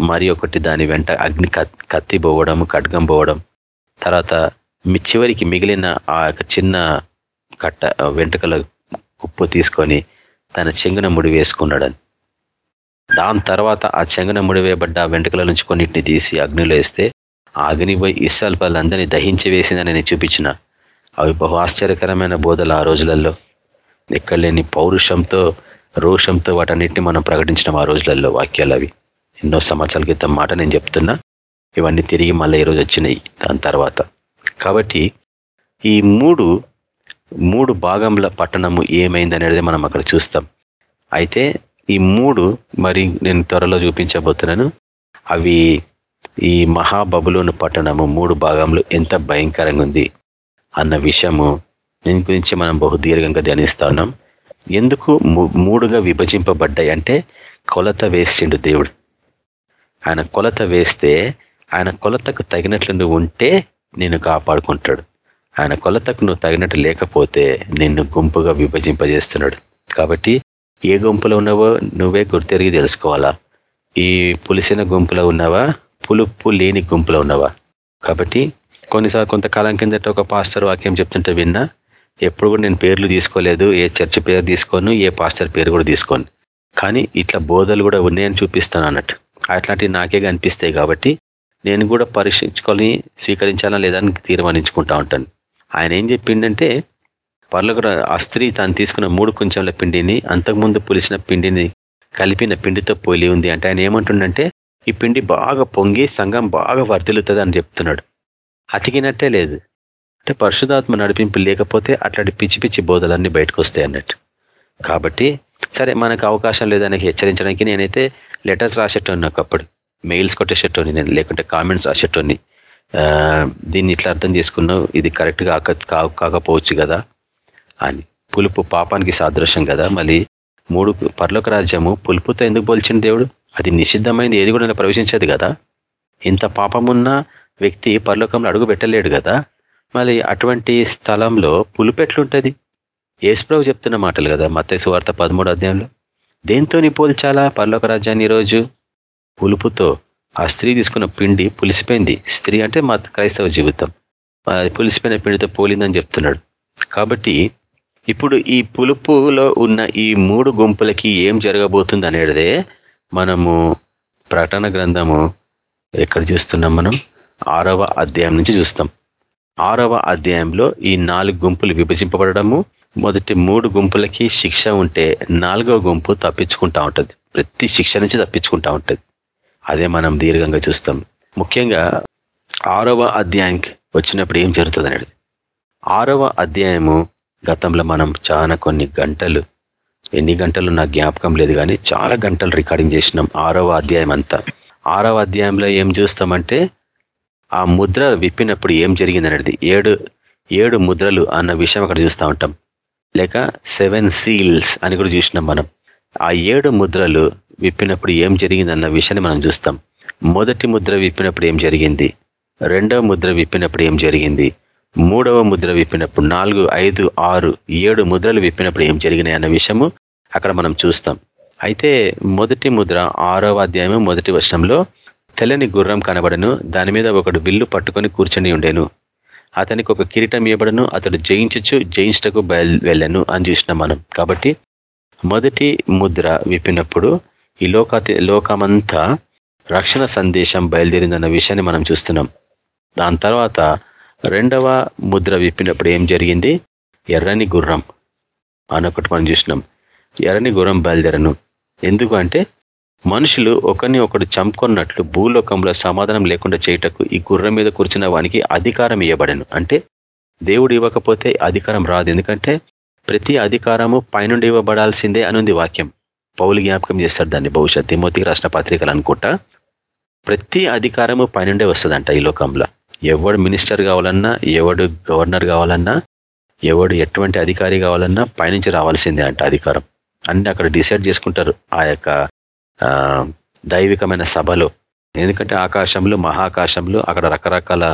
మరి ఒకటి దాని వెంట అగ్ని కత్తి పోవడం ఖడ్గం పోవడం తర్వాత చివరికి మిగిలిన ఆ చిన్న కట్ట వెంట్రుకల ఉప్పు తీసుకొని తన చెంగున ముడి వేసుకున్నాడని. దాని తర్వాత ఆ చెంగున ముడి వేయబడ్డ వెంట్రుకల నుంచి కొన్నిటిని తీసి అగ్నిలో వేస్తే ఆ అగ్ని పోయి ఇస్సాల్ పళ్ళందరినీ దహించి వేసిందని నేను చూపించిన. అవి బహు ఆశ్చర్యకరమైన బోధలు ఆ రోజులలో. ఎక్కడ లేని పౌరుషంతో రోషంతో వాటన్నిటిని మనం ప్రకటించిన ఆ రోజులలో వాక్యాలు అవి. ఎన్నో సంవత్సరాల క్రితం మాట నేను చెప్తున్నా. ఇవన్నీ తిరిగి మళ్ళీ ఈరోజు వచ్చినాయి. దాని తర్వాత కాబట్టి ఈ మూడు మూడు భాగంల పట్టణము ఏమైందనేది మనం అక్కడ చూస్తాం. అయితే ఈ మూడు మరి నేను త్వరలో చూపించబోతున్నాను. అవి ఈ మహాబబులోను పట్టణము మూడు భాగంలో ఎంత భయంకరంగా ఉంది అన్న విషయము దీని గురించి మనం బహు దీర్ఘంగా ధ్యానిస్తా ఉన్నాం. ఎందుకు మూడుగా విభజింపబడ్డాయి అంటే కొలత వేసిండు దేవుడు. ఆయన కొలత వేస్తే ఆయన కొలతకు తగినట్లు నువ్వు ఉంటే నిన్ను కాపాడుకుంటాడు. ఆయన కొలతకు నువ్వు తగినట్టు లేకపోతే నిన్ను గుంపుగా విభజింపజేస్తున్నాడు. కాబట్టి ఏ గుంపులో ఉన్నావో నువ్వే గుర్తెరిగి తెలుసుకోవాలా? ఈ పులిసిన గుంపులో ఉన్నావా? పులుపు లేని గుంపులో ఉన్నావా? కాబట్టి కొన్నిసార్లు కొంతకాలం కిందట ఒక పాస్టర్ వాక్యం చెప్తుంటే విన్నా ఎప్పుడు కూడా నేను పేర్లు తీసుకోలేదు ఏ చర్చ్ పేరు తీసుకోను ఏ పాస్టర్ పేరు కూడా తీసుకోను. కానీ ఇట్లా బోధలు కూడా ఉన్నాయని చూపిస్తాను అన్నట్టు. అట్లాంటివి నాకే కనిపిస్తాయి కాబట్టి నేను కూడా పరీక్షించుకొని స్వీకరించాలా లేదా అని తీర్మానించుకుంటా ఉంటాను. ఆయన ఏం చెప్పిండంటే పర్లకు ఆ స్త్రీ తాను తీసుకున్న మూడు కొంచెంల పిండిని అంతకుముందు పులిసిన పిండిని కలిపిన పిండితో పోలి ఉంది అంటే ఆయన ఏమంటుండంటే ఈ పిండి బాగా పొంగి సంఘం బాగా వర్ధిల్లుతుంది అని చెప్తున్నాడు. అతికినట్టే లేదు. అంటే పరిశుధాత్మ నడిపింపు లేకపోతే అట్లాంటి పిచ్చి పిచ్చి బోధలన్నీ బయటకు వస్తాయి అన్నట్టు. కాబట్టి సరే మనకు అవకాశం లేదని హెచ్చరించడానికి నేనైతే లెటర్స్ రాసేటోని ఒకప్పుడు మెయిల్స్ కొట్టేసేటోని నేను లేకుంటే కామెంట్స్ రాసేటోని దీన్ని ఇట్లా అర్థం చేసుకున్నావు ఇది కరెక్ట్గా కాకపోవచ్చు కదా అని. పులుపు పాపానికి సాదృశ్యం కదా మళ్ళీ. మూడు పర్లోక రాజ్యము పులుపుతో ఎందుకు పోల్చిన దేవుడు? అది నిషిద్ధమైంది ఏది కూడా ప్రవేశించేది కదా. ఇంత పాపమున్న వ్యక్తి పరలోకంలో అడుగు పెట్టలేడు కదా. మళ్ళీ అటువంటి స్థలంలో పులుపు ఎట్లుంటుంది? ఏసుప్రభు చెప్తున్న మాటలు కదా మత్స్సు వార్త పదమూడు అధ్యాయంలో. దేంతో పోల్చాలా పర్లోక రాజ్యాన్ని ఈరోజు? పులుపుతో ఆ స్త్రీ తీసుకున్న పిండి పులిసిపోయింది. స్త్రీ అంటే మా క్రైస్తవ జీవితం. పులిసిపోయిన పిండితో పోలిందని చెప్తున్నాడు. కాబట్టి ఇప్పుడు ఈ పులుపులో ఉన్న ఈ మూడు గుంపులకి ఏం జరగబోతుంది అనేదే మనము ప్రకటన గ్రంథము ఎక్కడ చూస్తున్నాం మనం? ఆరవ అధ్యాయం నుంచి చూస్తాం. ఆరవ అధ్యాయంలో ఈ నాలుగు గుంపులు విభజింపబడము మొదటి మూడు గుంపులకి శిక్ష ఉంటే నాలుగవ గుంపు తప్పించుకుంటా ఉంటుంది. ప్రతి శిక్ష నుంచి తప్పించుకుంటా ఉంటుంది. అదే మనం దీర్ఘంగా చూస్తాం. ముఖ్యంగా ఆరవ అధ్యాయానికి వచ్చినప్పుడు ఏం జరుగుతుంది అనేది ఆరవ అధ్యాయము గతంలో మనం చాలా కొన్ని గంటలు ఎన్ని గంటలు నాకు జ్ఞాపకం లేదు కానీ చాలా గంటలు రికార్డింగ్ చేసినాం ఆరవ అధ్యాయం అంతా. ఆరవ అధ్యాయంలో ఏం చూస్తామంటే ఆ ముద్ర విప్పినప్పుడు ఏం జరిగింది అనేది ఏడు ఏడు ముద్రలు అన్న విషయం అక్కడ చూస్తూ ఉంటాం. లేక సెవెన్ సీల్స్ అని కూడా చూసినాం మనం. ఆ ఏడు ముద్రలు విప్పినప్పుడు ఏం జరిగింది అన్న విషయాన్ని మనం చూస్తాం. మొదటి ముద్ర విప్పినప్పుడు ఏం జరిగింది? రెండవ ముద్ర విప్పినప్పుడు ఏం జరిగింది? మూడవ ముద్ర విప్పినప్పుడు నాలుగు ఐదు ఆరు ఏడు ముద్రలు విప్పినప్పుడు ఏం జరిగినాయి అన్న విషయము అక్కడ మనం చూస్తాం. అయితే మొదటి ముద్ర ఆరవ అధ్యాయము మొదటి వర్షంలో తెల్లని గుర్రం కనబడను దాని మీద ఒకడు విల్లు పట్టుకొని కూర్చొని ఉండేను. అతనికి ఒక కిరీటం ఇవ్వబడను అతడు జయించచ్చు జయించటకు బయలు వెళ్ళను అని చూసినాం మనం. కాబట్టి మొదటి ముద్ర విప్పినప్పుడు ఈ లోకాతి లోకమంతా రక్షణ సందేశం బయలుదేరిందన్న విషయాన్ని మనం చూస్తున్నాం. దాని తర్వాత రెండవ ముద్ర విప్పినప్పుడు ఏం జరిగింది? ఎర్రని గుర్రం. అనొకటి మనం చూసినాం ఎర్రని గుర్రం బయలుదేరను. ఎందుకు అంటే మనుషులు ఒకరిని ఒకడు చంపుకున్నట్లు భూలోకంలో సమాధానం లేకుండా చేయటకు ఈ గుర్రం మీద కూర్చున్న వానికి అధికారం ఇవ్వబడను అంటే దేవుడు ఇవ్వకపోతే అధికారం రాదు. ఎందుకంటే ప్రతి అధికారము పైనుండి ఇవ్వబడాల్సిందే అనుంది వాక్యం. పౌలు జ్ఞాపకం చేస్తాడు దాన్ని. బహుశా తిమోతికి రాసిన పత్రికలు అనుకుంటా. ప్రతి అధికారము పైనుండే వస్తుందంట ఈ లోకంలో. ఎవడు మినిస్టర్ కావాలన్నా ఎవడు గవర్నర్ కావాలన్నా ఎవడు ఎటువంటి అధికారి కావాలన్నా పైనుంచి రావాల్సిందే అంట అధికారం. అన్ని అక్కడ డిసైడ్ చేసుకుంటారు ఆ యొక్క దైవికమైన సభలో. ఎందుకంటే ఆకాశంలో మహాకాశంలో అక్కడ రకరకాల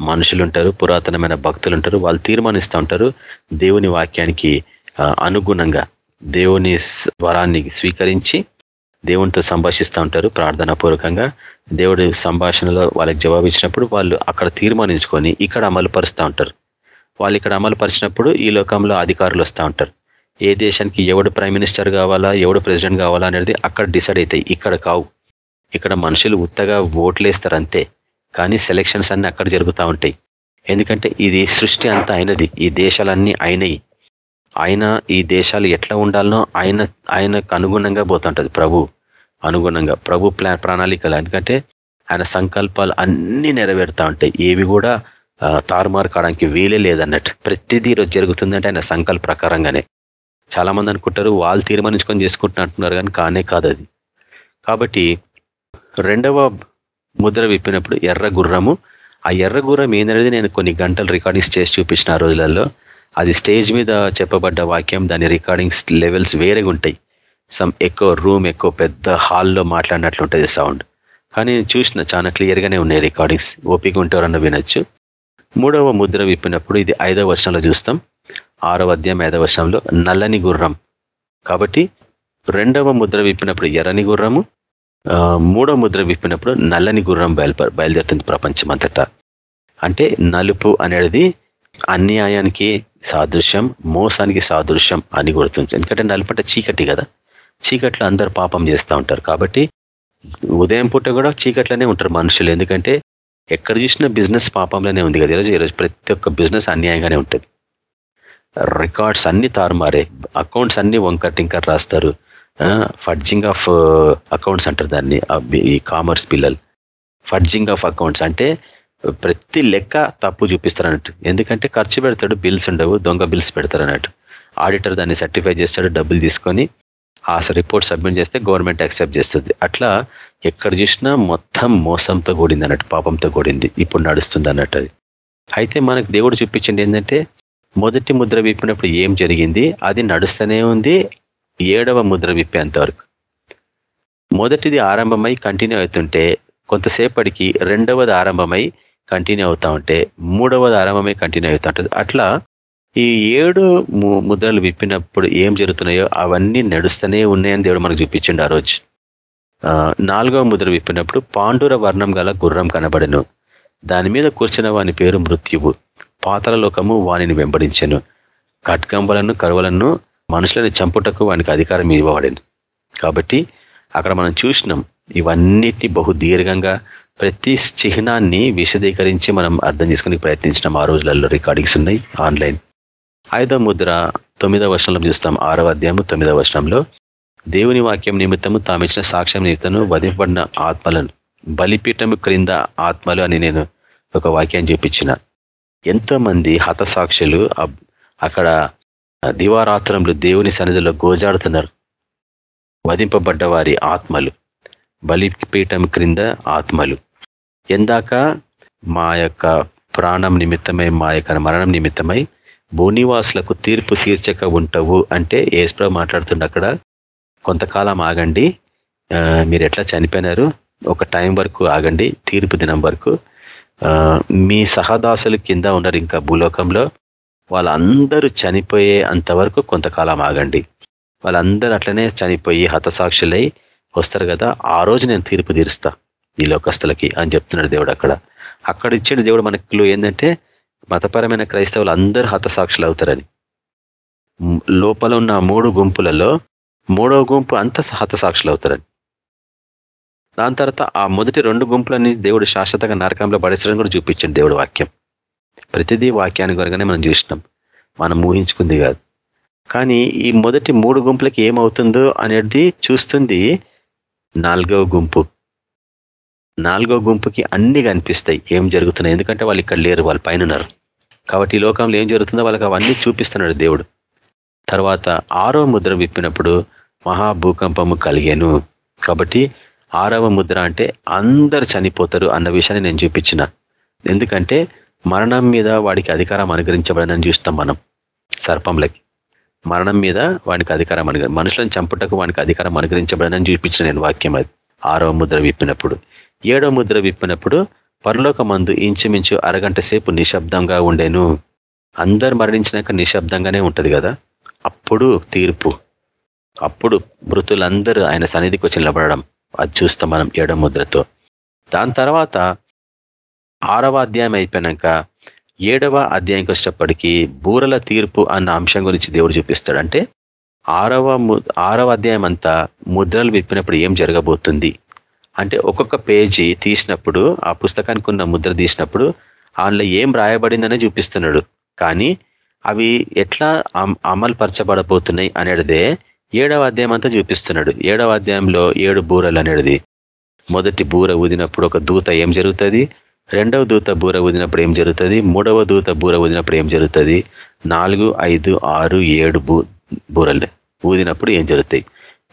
మనుషులు ఉంటారు పురాతనమైన భక్తులు ఉంటారు వాళ్ళు తీర్మానిస్తూ ఉంటారు దేవుని వాక్యానికి అనుగుణంగా. దేవుని వరాన్ని స్వీకరించి దేవునితో సంభాషిస్తూ ఉంటారు ప్రార్థనాపూర్వకంగా. దేవుడి సంభాషణలో వాళ్ళకి జవాబు ఇచ్చినప్పుడు వాళ్ళు అక్కడ తీర్మానించుకొని ఇక్కడ అమలు పరుస్తూ ఉంటారు. వాళ్ళు ఇక్కడ అమలు పరిచినప్పుడు ఈ లోకంలో అధికారులు వస్తూ ఉంటారు. ఏ దేశానికి ఎవడు ప్రైమ్ మినిస్టర్ కావాలా ఎవడు ప్రెసిడెంట్ కావాలా అనేది అక్కడ డిసైడ్ అవుతాయి ఇక్కడ కావు. ఇక్కడ మనుషులు ఉత్తగా ఓట్లేస్తారు అంతే కానీ సెలక్షన్స్ అన్నీ అక్కడ జరుగుతూ ఉంటాయి. ఎందుకంటే ఇది సృష్టి అంతా అయినది. ఈ దేశాలన్నీ అయినవి ఆయన ఈ దేశాలు ఎట్లా ఉండాలనో ఆయన ఆయనకు అనుగుణంగా పోతుంటది ప్రభు. అనుగుణంగా ప్రభు ప్లా ప్రణాళికలు. ఎందుకంటే ఆయన సంకల్పాలు అన్నీ నెరవేరుతూ ఉంటాయి. ఏవి కూడా తారుమారు కావడానికి వీలే లేదన్నట్టు. ప్రతిదీ ఈరోజు జరుగుతుందంటే ఆయన సంకల్ప ప్రకారంగానే. చాలా మంది అనుకుంటారు వాళ్ళు తీర్మానించుకొని చేసుకుంటున్నట్టున్నారు కానీ కానే కాదు అది. కాబట్టి రెండవ ముద్ర విప్పినప్పుడు ఎర్ర గుర్రము. ఆ ఎర్ర గుర్రం ఏందనేది నేను కొన్ని గంటలు రికార్డింగ్స్ చేసి చూపించిన ఆ రోజులలో. అది స్టేజ్ మీద చెప్పబడ్డ వాక్యం దాని రికార్డింగ్స్ లెవెల్స్ వేరేగా ఉంటాయి. సమ్ ఎక్కువ రూమ్ ఎక్కువ పెద్ద హాల్లో మాట్లాడినట్లు ఉంటుంది సౌండ్ కానీ చూసిన చాలా క్లియర్గానే ఉన్నాయి రికార్డింగ్స్. ఓపిక ఉంటే వినొచ్చు. మూడవ ముద్ర విప్పినప్పుడు ఇది ఐదవ వర్షంలో చూస్తాం. ఆరవ అధ్యాయం ఐదవ వర్షంలో నల్లని గుర్రం. కాబట్టి రెండవ ముద్ర విప్పినప్పుడు ఎర్రని గుర్రము మూడో ముద్ర విప్పినప్పుడు నల్లని గుర్రం బయలు బయలుదేరుతుంది ప్రపంచం అంతటా అంటే నలుపు అనేది అన్యాయానికి సాదృశ్యం మోసానికి సాదృశ్యం అని గుర్తుంది ఎందుకంటే నలుపు చీకటి కదా. చీకట్లో అందరు పాపం చేస్తూ ఉంటారు. కాబట్టి ఉదయం పూట కూడా చీకట్లోనే ఉంటారు మనుషులు. ఎందుకంటే ఎక్కడ చూసినా బిజినెస్ పాపంలోనే ఉంది కదా. ఈరోజు ఈరోజు ప్రతి ఒక్క బిజినెస్ అన్యాయంగానే ఉంటుంది. రికార్డ్స్ అన్ని తారుమారే. అకౌంట్స్ అన్ని వంకర్ టింకర్ రాస్తారు. ఫడ్జింగ్ ఆఫ్ అకౌంట్స్ అంటారు దాన్ని. ఈ కామర్స్ పిల్లలు. ఫడ్జింగ్ ఆఫ్ అకౌంట్స్ అంటే ప్రతి లెక్క తప్పు చూపిస్తారు అన్నట్టు ఎందుకంటే ఖర్చు పెడతాడు బిల్స్ ఉండవు దొంగ బిల్స్ పెడతారు అన్నట్టు ఆడిటర్ దాన్ని సర్టిఫై చేస్తాడు డబ్బులు తీసుకొని ఆ రిపోర్ట్ సబ్మిట్ చేస్తే గవర్నమెంట్ యాక్సెప్ట్ చేస్తుంది. అట్లా ఎక్కడ చూసినా మొత్తం మోసంతో కూడింది అన్నట్టు పాపంతో కూడింది. ఇప్పుడు నడుస్తుంది అన్నట్టు అది. అయితే మనకు దేవుడు చూపించింది ఏంటంటే మొదటి ముద్ర విప్పినప్పుడు ఏం జరిగింది? అది నడుస్తూనే ఉంది ఏడవ ముద్ర విప్పేంతవరకు మొదటిది ఆరంభమై కంటిన్యూ అవుతుంటే కొంతసేపటికి రెండవది ఆరంభమై కంటిన్యూ అవుతా ఉంటే మూడవది ఆరంభమే కంటిన్యూ అవుతా ఉంటుంది. అట్లా ఈ ఏడు ముద్రలు విప్పినప్పుడు ఏం జరుగుతున్నాయో అవన్నీ నడుస్తూనే ఉన్నాయని దేవుడు మనకు చూపించిండు ఆ రోజు. నాలుగవ ముద్ర విప్పినప్పుడు పాండుర వర్ణం గల గుర్రం కనబడను. దాని మీద కూర్చున్న వాని పేరు మృత్యువు. పాతల లోకము వానిని వెంబడించను. కట్కంబలను కరువలను మనుషులను చంపుటకు వానికి అధికారం ఇవ్వబడింది కాబట్టి అక్కడ మనం చూసినాం ఇవన్నిటిని బహు దీర్ఘంగా ప్రతి చిహ్నాన్ని విశదీకరించి మనం అర్థం చేసుకునే ప్రయత్నించిన ఆ రోజులలో రికార్డింగ్స్ ఉన్నాయి ఆన్లైన్. ఐదవ ముద్ర తొమ్మిదవ వర్షంలో చూస్తాం ఆరవ అధ్యాయము తొమ్మిదవ వర్షంలో దేవుని వాక్యం నిమిత్తము తామిచ్చిన సాక్ష్యం నిమిత్తం వధింపబడిన ఆత్మలను బలిపీఠము క్రింద ఆత్మలు అని నేను ఒక వాక్యాన్ని చూపించిన. ఎంతోమంది హతసాక్షులు అక్కడ దివారాత్రంలో దేవుని సన్నిధిలో గోజాడుతున్నారు. వధింపబడ్డ వారి ఆత్మలు బలిపీఠం క్రింద ఆత్మలు. ఎందాక మా యొక్క ప్రాణం నిమిత్తమై మా యొక్క మరణం నిమిత్తమై భూనివాసులకు తీర్పు తీర్చక ఉంటవు అంటే ఏస్ప్రో మాట్లాడుతుండ అక్కడ. కొంతకాలం ఆగండి. మీరు ఎట్లా చనిపోయినారు? ఒక టైం వరకు ఆగండి. తీర్పు దినం వరకు. మీ సహదాసులు కింద ఉన్నారు ఇంకా భూలోకంలో. వాళ్ళందరూ చనిపోయే అంతవరకు కొంతకాలం ఆగండి. వాళ్ళందరూ అట్లనే చనిపోయి హతసాక్షులై వస్తారు కదా. ఆ రోజు నేను తీర్పు తీరుస్తా. ఈ లోకస్తులకి అని చెప్తున్నాడు దేవుడు అక్కడ. అక్కడ ఇచ్చిన దేవుడు మనకు ఏంటంటే మతపరమైన క్రైస్తవులు అందరూ హతసాక్షులు అవుతారని. లోపల ఉన్న మూడు గుంపులలో మూడవ గుంపు అంత హతసాక్షులు అవుతారని. దాని తర్వాత ఆ మొదటి రెండు గుంపులని దేవుడు శాశ్వతంగా నరకంలో పడేసడం కూడా చూపించండి దేవుడు వాక్యం. ప్రతిదీ వాక్యాన్ని కొరగానే మనం చూసినాం. మనం ఊహించుకుంది కాదు. కానీ ఈ మొదటి మూడు గుంపులకి ఏమవుతుందో అనేది చూస్తుంది నాలుగవ గుంపు. నాలుగో గుంపుకి అన్ని కనిపిస్తాయి. ఏం జరుగుతున్నాయి? ఎందుకంటే వాళ్ళు ఇక్కడ లేరు వాళ్ళు పైన ఉన్నారు. కాబట్టి ఈ లోకంలో ఏం జరుగుతుందో వాళ్ళకి అవన్నీ చూపిస్తున్నాడు దేవుడు. తర్వాత ఆరో ముద్ర విప్పినప్పుడు మహాభూకంపము కలిగాను. కాబట్టి ఆరవ ముద్ర అంటే అందరు చనిపోతారు అన్న విషయాన్ని నేను చూపించిన. ఎందుకంటే మరణం మీద వాడికి అధికారం అనుగ్రహించబడనని చూస్తాం మనం సర్పంలకి. మరణం మీద వానికి అధికారం అనుగ్ర మనుషులను చంపుటకు వానికి అధికారం అనుగ్రహించబడనని చూపించిన నేను వాక్యం అది ఆరవ ముద్ర విప్పినప్పుడు. ఏడో ముద్ర విప్పినప్పుడు పరలోక మందు ఇంచుమించు అరగంట సేపు నిశ్శబ్దంగా ఉండేను. అందరు మరణించినాక నిశ్శబ్దంగానే ఉంటుంది కదా? అప్పుడు తీర్పు. అప్పుడు మృతులందరూ ఆయన సన్నిధికి వచ్చి నిలబడడం. అది చూస్తాం మనం ఏడో ముద్రతో. దాని తర్వాత ఆరవ అధ్యాయం అయిపోయినాక ఏడవ అధ్యాయంకి వచ్చేటప్పటికీ బూరల తీర్పు అన్న అంశం గురించి దేవుడు చూపిస్తాడు. అంటే ఆరవ ఆరవ అధ్యాయం అంతా ముద్రలు విప్పినప్పుడు ఏం జరగబోతుంది? అంటే ఒక్కొక్క పేజీ తీసినప్పుడు ఆ పుస్తకానికి ఉన్న ముద్ర తీసినప్పుడు అందులో ఏం రాయబడిందనే చూపిస్తున్నాడు. కానీ అవి ఎట్లా అమలు పరచబడబోతున్నాయి అనేదే ఏడవ అధ్యాయం అంతా చూపిస్తున్నాడు. ఏడవ అధ్యాయంలో ఏడు బూరలు అనేది మొదటి బూర ఊదినప్పుడు ఒక దూత ఏం జరుగుతుంది? రెండవ దూత బూర ఊదినప్పుడు ఏం జరుగుతుంది? మూడవ దూత బూర ఊదినప్పుడు ఏం జరుగుతుంది? నాలుగు ఐదు ఆరు ఏడు బూ బూరలు ఊదినప్పుడు ఏం జరుగుతాయి?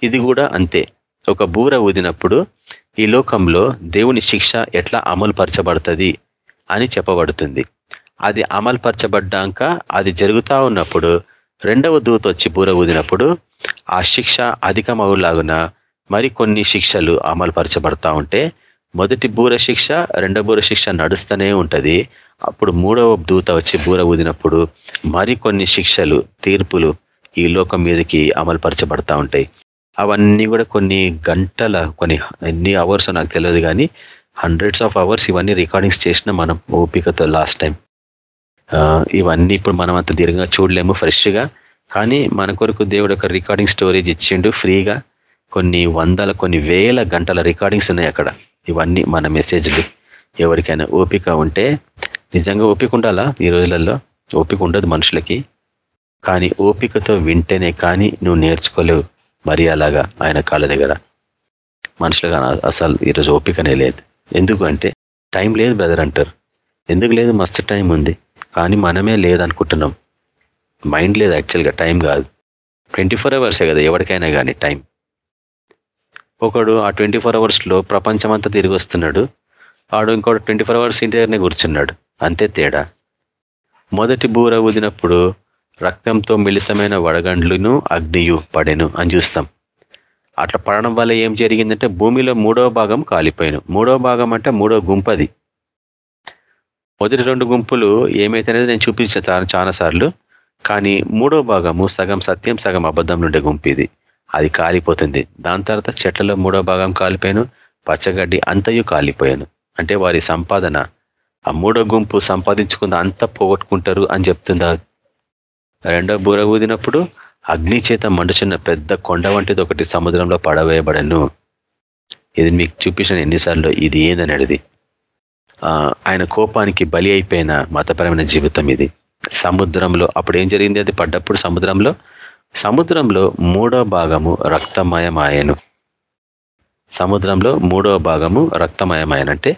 ఇది కూడా అంతే. ఒక బూర ఊదినప్పుడు ఈ లోకంలో దేవుని శిక్ష ఎట్లా అమలు పరచబడుతుంది అని చెప్పబడుతుంది. అది అమలు పరచబడ్డాక అది జరుగుతూ ఉన్నప్పుడు రెండవ దూత వచ్చి బూర ఊదినప్పుడు ఆ శిక్ష అధికమవులాగున మరికొన్ని శిక్షలు అమలు పరచబడతా ఉంటే మొదటి బూర శిక్ష రెండవ బూర శిక్ష నడుస్తూనే ఉంటుంది. అప్పుడు మూడవ దూత వచ్చి బూర ఊదినప్పుడు మరికొన్ని శిక్షలు తీర్పులు ఈ లోకం మీదకి అమలుపరచబడతా ఉంటాయి. అవన్నీ కూడా కొన్ని గంటల కొన్ని ఎన్ని అవర్స్ నాకు తెలియదు కానీ హండ్రెడ్స్ ఆఫ్ అవర్స్ ఇవన్నీ రికార్డింగ్స్ చేసిన మనం ఓపికతో లాస్ట్ టైం ఇవన్నీ ఇప్పుడు మనం అంత దీర్ఘంగా చూడలేము ఫ్రెష్గా కానీ మన కొరకు దేవుడు ఒక రికార్డింగ్ స్టోరేజ్ ఇచ్చిండు ఫ్రీగా కొన్ని వందల కొన్ని వేల గంటల రికార్డింగ్స్ ఉన్నాయి అక్కడ. ఇవన్నీ మన మెసేజ్లు ఎవరికైనా ఓపిక ఉంటే నిజంగా ఓపిక ఉండాలా ఈ రోజులలో? ఓపిక ఉండదు మనుషులకి. కానీ ఓపికతో వింటేనే కానీ నువ్వు నేర్చుకోలేవు. మరి అలాగా ఆయన కాళ్ళ దగ్గర. మనుషులుగా అసలు ఈరోజు ఓపికనే లేదు. ఎందుకు అంటే టైం లేదు బ్రదర్ అంటారు. ఎందుకు లేదు? మస్తు టైం ఉంది. కానీ మనమే లేదనుకుంటున్నాం. మైండ్ లేదు యాక్చువల్గా టైం కాదు. ట్వంటీ ఫోర్ అవర్సే కదా ఎవరికైనా కానీ టైం. ఒకడు ఆ ట్వంటీ ఫోర్ అవర్స్లో ప్రపంచం అంతా తిరిగి వస్తున్నాడు. వాడు ఇంకోటి ట్వంటీ ఫోర్ అవర్స్ ఇంటి దగ్గరనే కూర్చున్నాడు. అంతే తేడా. మొదటి బూర ఊదినప్పుడు రక్తంతో మిళితమైన వడగండ్లును అగ్నియు పడెను అని చూస్తాం. అట్లా పడడం వల్ల ఏం జరిగిందంటే భూమిలో మూడవ భాగం కాలిపోయాను. మూడవ భాగం అంటే మూడో గుంపది. మొదటి రెండు గుంపులు ఏమైతేనేది నేను చూపించిన చాలా సార్లు. కానీ మూడో భాగము సగం సత్యం సగం అబద్ధం నుండే గుంపు ఇది అది కాలిపోతుంది. దాని తర్వాత చెట్లలో మూడో భాగం కాలిపోయాను. పచ్చగడ్డి అంతయు కాలిపోయాను. అంటే వారి సంపాదన. ఆ మూడో గుంపు సంపాదించుకుంది అంతా పోగొట్టుకుంటారు అని చెప్తుందా రెండో బూర ఊదినప్పుడు అగ్ని చేత మండుచున్న పెద్ద కొండ వంటిది ఒకటి సముద్రంలో పడవేయబడను. ఇది మీకు చూపించిన ఎన్నిసార్లు ఇది ఏందనేది ఆయన కోపానికి బలి అయిపోయిన మతపరమైన జీవితం ఇది. సముద్రంలో అప్పుడు ఏం జరిగింది? అది పడ్డప్పుడు సముద్రంలో సముద్రంలో మూడో భాగము రక్తమయమాయను. సముద్రంలో మూడవ భాగము రక్తమయమాయనంటే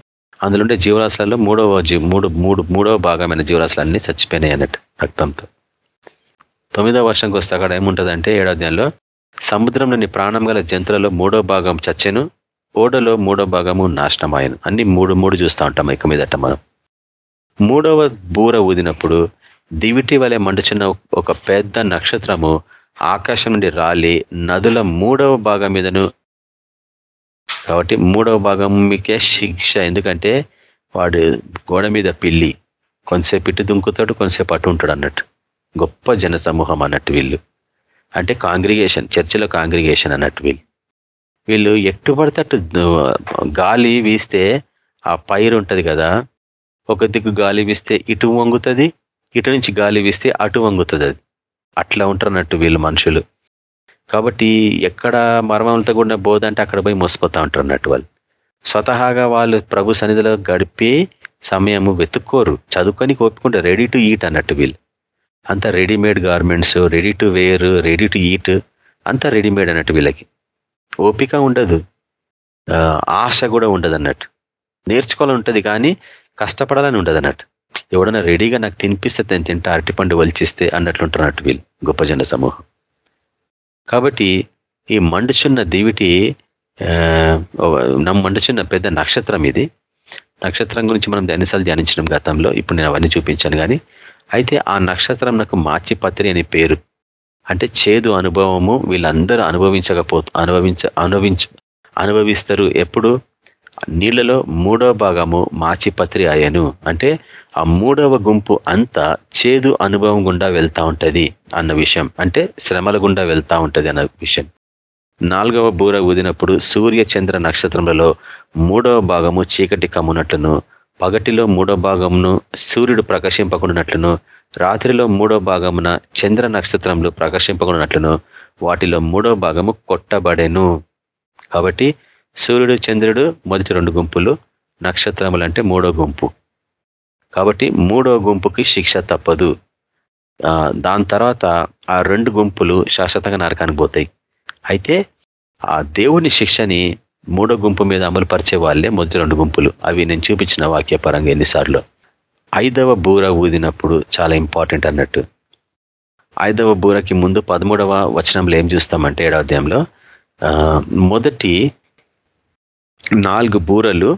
అందులో ఉండే జీవరాశులలో మూడవ మూడు మూడు మూడవ భాగమైన జీవరాశులన్నీ చచ్చిపోయినాయి అన్నట్టు రక్తంతో. తొమ్మిదవ వర్షంకి వస్తే అక్కడ ఏముంటుందంటే ఏడాదిలో సముద్రంలోని ప్రాణం గల జంతువులలో మూడో భాగం చచ్చెను ఓడలో మూడో భాగము నాశనమాయను. అన్ని మూడు మూడు చూస్తూ ఉంటాం ఇక మీదట మనం. మూడవ బూర ఊదినప్పుడు దివిటి వలె మండుచున్న ఒక పెద్ద నక్షత్రము ఆకాశం నుండి రాలి నదుల మూడవ భాగం మీదను కాబట్టి మూడవ భాగం మీకే శిక్ష. ఎందుకంటే వాడు గోడ మీద పిల్లి కొంతసేపు ఇటు దుంకుతాడు కొంతసేపు అటు ఉంటాడు అన్నట్టు. గొప్ప జన సమూహం అన్నట్టు వీళ్ళు. అంటే కాంగ్రిగేషన్ చర్చిలో కాంగ్రిగేషన్ అన్నట్టు వీళ్ళు. వీళ్ళు ఎట్టు పడితే గాలి వీస్తే ఆ పైరు ఉంటుంది కదా. ఒక దిక్కు గాలి వీస్తే ఇటు వంగుతుంది ఇటు నుంచి గాలి వీస్తే అటు వంగుతుంది అది. అట్లా ఉంటారన్నట్టు వీళ్ళు మనుషులు. కాబట్టి ఎక్కడ మర్మములతో కూడా బోధ అంటే అక్కడ పోయి మోసిపోతూ ఉంటారు అన్నట్టు వాళ్ళు. స్వతహాగా వాళ్ళు ప్రభు సన్నిధిలో గడిపి సమయము వెతుక్కోరు చదువుకొని కోపుకుంటారు రెడీ టు ఈట్ అన్నట్టు వీళ్ళు. అంత readymade garments ready to wear ready to eat అంతా రెడీమేడ్ అన్నట్టు వీళ్ళకి. ఓపిక ఉండదు. ఆశ కూడా ఉండదు అన్నట్టు. నేర్చుకోవాలని ఉంటుంది కానీ కష్టపడాలని ఉండదు అన్నట్టు. ఎవడన్నా రెడీగా నాకు తినిపిస్తే నేను తింటా అరటిపండు వలిచిస్తే అన్నట్లుంటున్నట్టు వీళ్ళు గొప్ప జన సమూహం. కాబట్టి ఈ మండుచున్న దీవిటి నమ్మ మండుచున్న పెద్ద నక్షత్రం ఇది. నక్షత్రం గురించి మనం ఎన్నిసార్లు ధ్యానించడం గతంలో ఇప్పుడు నేను అవన్నీ చూపించాను కానీ అయితే ఆ నక్షత్రం నాకు మాచిపత్రి అని పేరు. అంటే చేదు అనుభవము వీళ్ళందరూ అనుభవించకపో అనుభవించ అనుభవించ అనుభవిస్తారు. ఎప్పుడు? నీళ్ళలో మూడవ భాగము మాచిపత్రి అయ్యను. అంటే ఆ మూడవ గుంపు అంతా చేదు అనుభవం గుండా వెళ్తా ఉంటది అన్న విషయం. అంటే శ్రమల గుండా వెళ్తా ఉంటది అన్న విషయం. నాలుగవ బూర ఊదినప్పుడు సూర్య చంద్ర నక్షత్రములలో మూడవ భాగము చీకటి కమ్మునట్లును పగటిలో మూడో భాగమును సూర్యుడు ప్రకాశింపకుండానట్లును రాత్రిలో మూడో భాగమున చంద్ర నక్షత్రములు ప్రకాశింపకుండానట్లును వాటిలో మూడో భాగము కొట్టబడెను. కాబట్టి సూర్యుడు చంద్రుడు మొదటి రెండు గుంపులు నక్షత్రములు అంటే మూడో గుంపు. కాబట్టి మూడో గుంపుకి శిక్ష తప్పదు. దాని తర్వాత ఆ రెండు గుంపులు శాశ్వతంగా నరకానికి పోతాయి. అయితే ఆ దేవుని శిక్షని మూడో గుంపు మీద అమలు పరిచే వాళ్ళే మొదటి రెండు గుంపులు. అవి నేను చూపించిన వాక్యపరంగా ఎన్నిసార్లు. ఐదవ బూర ఊదినప్పుడు చాలా ఇంపార్టెంట్ అన్నట్టు. ఐదవ బూరకి ముందు పదమూడవ వచనంలో ఏం చూస్తామంటే ఏడవ అధ్యాయంలో మొదటి నాలుగు బూరలు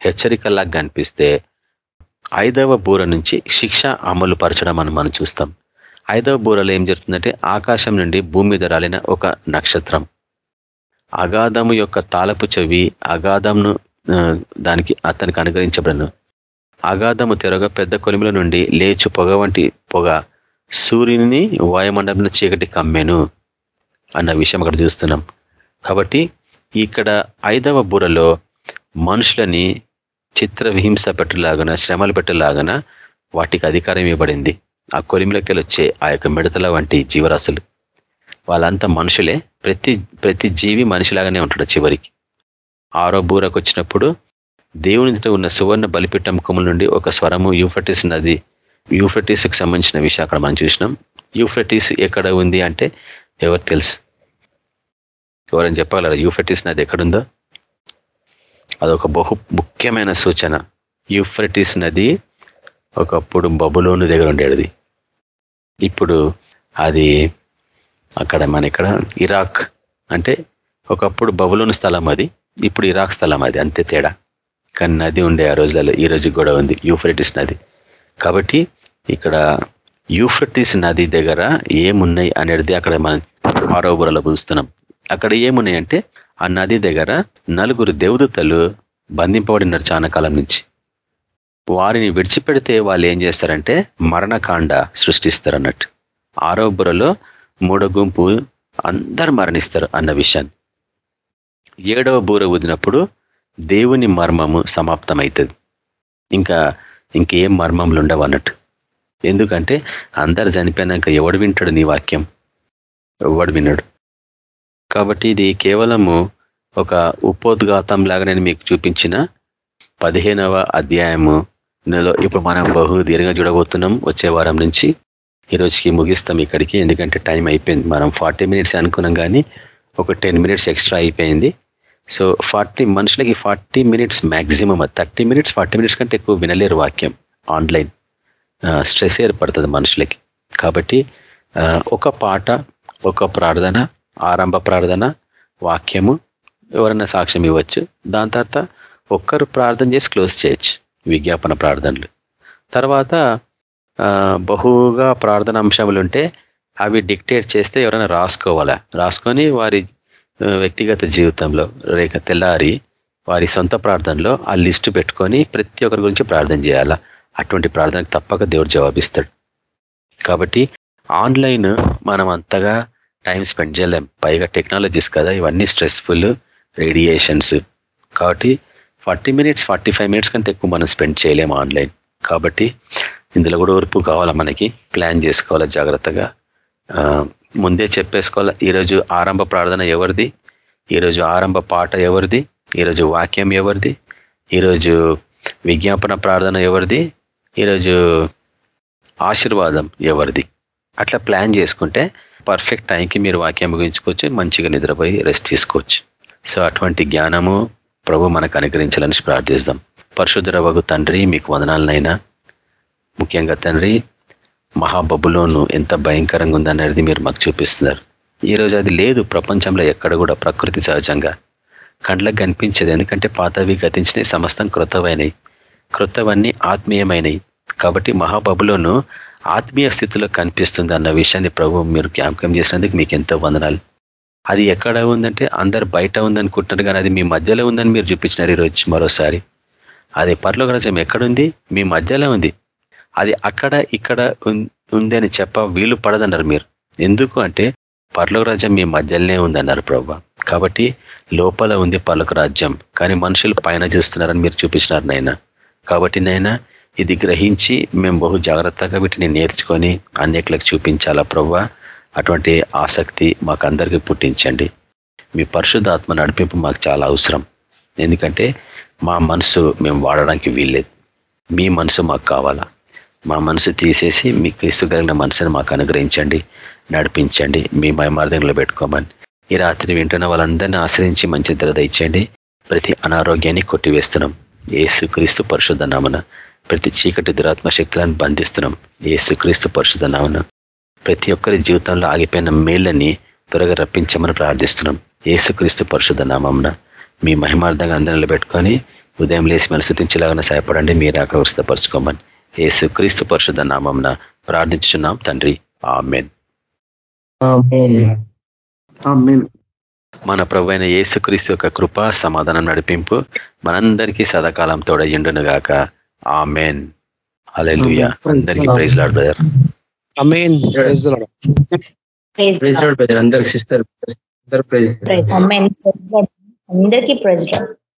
హెచ్చరికల్లాగా కనిపిస్తే ఐదవ బూర నుంచి శిక్ష అమలు పరచడం అని మనం చూస్తాం. ఐదవ బూరలో ఏం జరుగుతుందంటే ఆకాశం నుండి భూమి మీద రాలిన ఒక నక్షత్రం. అగాధము యొక్క తాళపు చెవి అగాధంను దానికి అతనికి అనుగ్రహించబడను. అగాధము తెరగ పెద్ద కొలిమిల నుండి లేచు పొగ వంటి పొగ సూర్యుని వాయుమండలం చీకటి కమ్మెను అన్న విషయం అక్కడ చూస్తున్నాం. కాబట్టి ఇక్కడ ఐదవ బుర్రలో మనుషులని చిత్ర విహింస పెట్టలాగన శ్రమలు పెట్టలాగన వాటికి అధికారం ఇవ్వబడింది. ఆ కొలిమిలకి వచ్చే ఆ యొక్క మిడతల వంటి జీవరాశులు. వాళ్ళంతా మనుషులే. ప్రతి ప్రతి జీవి మనిషిలాగానే ఉంటాడు చివరికి. ఆరో బూరకు వచ్చినప్పుడు దేవుని ఉన్న సువర్ణ బలిపీఠం కుముల నుండి ఒక స్వరము యూఫ్రటిస్ నది యూఫ్రటిస్కి సంబంధించిన విషయం అక్కడ మనం చూసినాం. యూఫ్రటిస్ ఎక్కడ ఉంది అంటే ఎవరు తెలుసు? ఎవరైనా చెప్పగలరా? యూఫ్రటిస్ నది ఎక్కడుందో? అదొక బహు ముఖ్యమైన సూచన. యూఫ్రటిస్ నది ఒకప్పుడు బబులోను దగ్గర ఉండేది. ఇప్పుడు అది అక్కడ మన ఇక్కడ ఇరాక్ అంటే ఒకప్పుడు బబులోని స్థలం అది ఇప్పుడు ఇరాక్ స్థలం అది అంతే తేడా. కానీ నది ఉండే ఆ రోజులలో ఈ రోజు కూడా ఉంది యూఫ్రెటిస్ నది. కాబట్టి ఇక్కడ యూఫ్రటిస్ నది దగ్గర ఏమున్నాయి అనేది అక్కడ మనం ఆరోగురలో పూస్తున్నాం అక్కడ ఏమున్నాయి అంటే ఆ నది దగ్గర నలుగురు దేవదూతలు బంధింపబడినారు చాలా కాలం నుంచి. వారిని విడిచిపెడితే వాళ్ళు ఏం చేస్తారంటే మరణకాండ సృష్టిస్తారు అన్నట్టు ఆరోబురలో మూడో గుంపు అందరు మరణిస్తారు అన్న విషయాన్ని. ఏడవ బూర ఊదినప్పుడు దేవుని మర్మము సమాప్తమవుతుంది ఇంకా ఇంకేం మర్మములు ఉండవు అన్నట్టు. ఎందుకంటే అందరు చనిపోయినాక ఎవడు వింటాడు నీ వాక్యం? ఎవడు విన్నాడు కాబట్టి ఇది కేవలము ఒక ఉపోద్ఘాతం లాగా నేను మీకు చూపించిన పదిహేనవ అధ్యాయము ఇప్పుడు మనం బహు దీర్ఘంగా చూడబోతున్నాం. వచ్చే వారం నుంచి ఈ రోజుకి ముగిస్తాం ఇక్కడికి ఎందుకంటే టైం అయిపోయింది. మనం ఫార్టీ మినిట్స్ అనుకున్నాం కానీ ఒక టెన్ మినిట్స్ ఎక్స్ట్రా అయిపోయింది. సో ఫార్టీ మనుషులకి forty minutes maximum thirty minutes forty minutes కంటే ఎక్కువ వినలేరు వాక్యం ఆన్లైన్. స్ట్రెస్ ఏర్పడుతుంది మనుషులకి. కాబట్టి ఒక పాట ఒక ప్రార్థన ఆరంభ ప్రార్థన వాక్యము ఎవరైనా సాక్ష్యం ఇవ్వచ్చు. దాని తర్వాత ఒక్కరు ప్రార్థన చేసి క్లోజ్ చేయొచ్చు విజ్ఞాపన ప్రార్థనలు. తర్వాత బహుగా ప్రార్థన అంశములు ఉంటే అవి డిక్టేట్ చేస్తే ఎవరైనా రాసుకోవాలా? రాసుకొని వారి వ్యక్తిగత జీవితంలో రేఖ తెల్లారి వారి సొంత ప్రార్థనలో ఆ లిస్టు పెట్టుకొని ప్రతి ఒక్కరి గురించి ప్రార్థన చేయాలా? అటువంటి ప్రార్థనకు తప్పక దేవుడు జవాబిస్తాడు. కాబట్టి ఆన్లైన్ మనం అంతగా టైం స్పెండ్ చేయలేం. పైగా టెక్నాలజీస్ కదా ఇవన్నీ స్ట్రెస్ఫుల్ రేడియేషన్స్. కాబట్టి ఫార్టీ మినిట్స్ ఫార్టీ మినిట్స్ కంటే ఎక్కువ మనం స్పెండ్ చేయలేము ఆన్లైన్. కాబట్టి ఇందులో కూడా ఓర్పు కావాలా మనకి? ప్లాన్ చేసుకోవాలా జాగ్రత్తగా? ముందే చెప్పేసుకోవాలా ఈరోజు ఆరంభ ప్రార్థన ఎవరిది? ఈరోజు ఆరంభ పాట ఎవరిది? ఈరోజు వాక్యం ఎవరిది? ఈరోజు విజ్ఞాపన ప్రార్థన ఎవరిది? ఈరోజు ఆశీర్వాదం ఎవరిది? అట్లా ప్లాన్ చేసుకుంటే పర్ఫెక్ట్ టైంకి మీరు వాక్యం ముగించుకోవచ్చు మంచిగా నిద్రపోయి రెస్ట్ తీసుకోవచ్చు. సో అటువంటి జ్ఞానము ప్రభు మనకు అనుగ్రహించాలని ప్రార్థిస్తాం. పరశుధర వగు తండ్రి మీకు వదనాలనైనా. ముఖ్యంగా తండ్రి మహాబబులోను ఎంత భయంకరంగా ఉందనేది మీరు మాకు చూపిస్తున్నారు. ఈ రోజు అది లేదు ప్రపంచంలో ఎక్కడ కూడా ప్రకృతి సహజంగా కండ్లకు కనిపించేది. ఎందుకంటే పాతవి గతించినవి సమస్తం క్రొత్తవైనవి క్రొత్తవన్నీ ఆత్మీయమైనవి కాబట్టి మహాబబులోను ఆత్మీయ స్థితిలో కనిపిస్తుంది అన్న విషయాన్ని ప్రభు మీరు జ్ఞాపకం చేసినందుకు మీకు ఎంతో వందనాలు. అది ఎక్కడ ఉందంటే అందరు బయట ఉందనుకుంటున్నారు కానీ అది మీ మధ్యలో ఉందని మీరు చూపించినారు ఈరోజు మరోసారి. అది పర్లోక రాజ్యం ఎక్కడుంది? మీ మధ్యలో ఉంది. అది అక్కడ ఇక్కడ ఉంది అని చెప్ప వీలు పడదన్నారు మీరు. ఎందుకు అంటే పర్లోక రాజ్యం మీ మధ్యలోనే ఉందన్నారు ప్రభు కాబట్టి లోపల ఉంది పర్లోక రాజ్యం. కానీ మనుషులు పైన చూస్తున్నారని మీరు చూపించినారు నాయన. కాబట్టి నాయన ఇది గ్రహించి మేము బహు జాగ్రత్తగా వీటిని నేర్చుకొని అనేకులకు చూపించాలా ప్రవ్వ? అటువంటి ఆసక్తి మాకు అందరికీ పుట్టించండి. మీ పరిశుద్ధాత్మ నడిపింపు మాకు చాలా అవసరం. ఎందుకంటే మా మనసు మేము వాడడానికి వీల్లేదు. మీ మనసు మాకు కావాలా. మా మనసు తీసేసి మీ క్రీస్తు కలిగిన మనసును మాకు అనుగ్రహించండి నడిపించండి మీ మైమార్దంలో పెట్టుకోమని. ఈ రాత్రి వింటున్న వాళ్ళందరినీ ఆశ్రయించి మంచి ధర ఇచ్చండి ప్రతి అనారోగ్యాన్ని కొట్టివేస్తున్నాం. ఏసుక్రీస్తు పరిశుద్ధ నామన ప్రతి చీకటి దురాత్మ శక్తులను బంధిస్తున్నాం. ఏసుక్రీస్తు పరిశుద్ధ నామన ప్రతి ఒక్కరి జీవితంలో ఆగిపోయిన మేళ్ళని త్వరగా రప్పించమని ప్రార్థిస్తున్నాం. ఏసుక్రీస్తు పరిశుద్ధ నామంన మీ మహిమార్థంగా అందరిలో పెట్టుకొని ఉదయం లేసి మనసుతించేలాగా సహాయపడండి. మీరు అక్కడ వృస్తపరచుకోమని ఏసు క్రీస్తు పరిశుద్ధ నామంన ప్రార్థించున్నాం తండ్రి. ఆమెన్. మన ప్రభు అయిన ఏసుక్రీస్తు యొక్క కృప సమాధానం నడిపింపు మనందరికీ సదాకాలం తోడయ్యుండును గాక. ఆమెన్. అలెలుయ అందరికీ ప్రైజ్ లాడ్ బ్రదర్. అందరికి ప్రైజ్. అందరికీ ప్రెసిడెంట్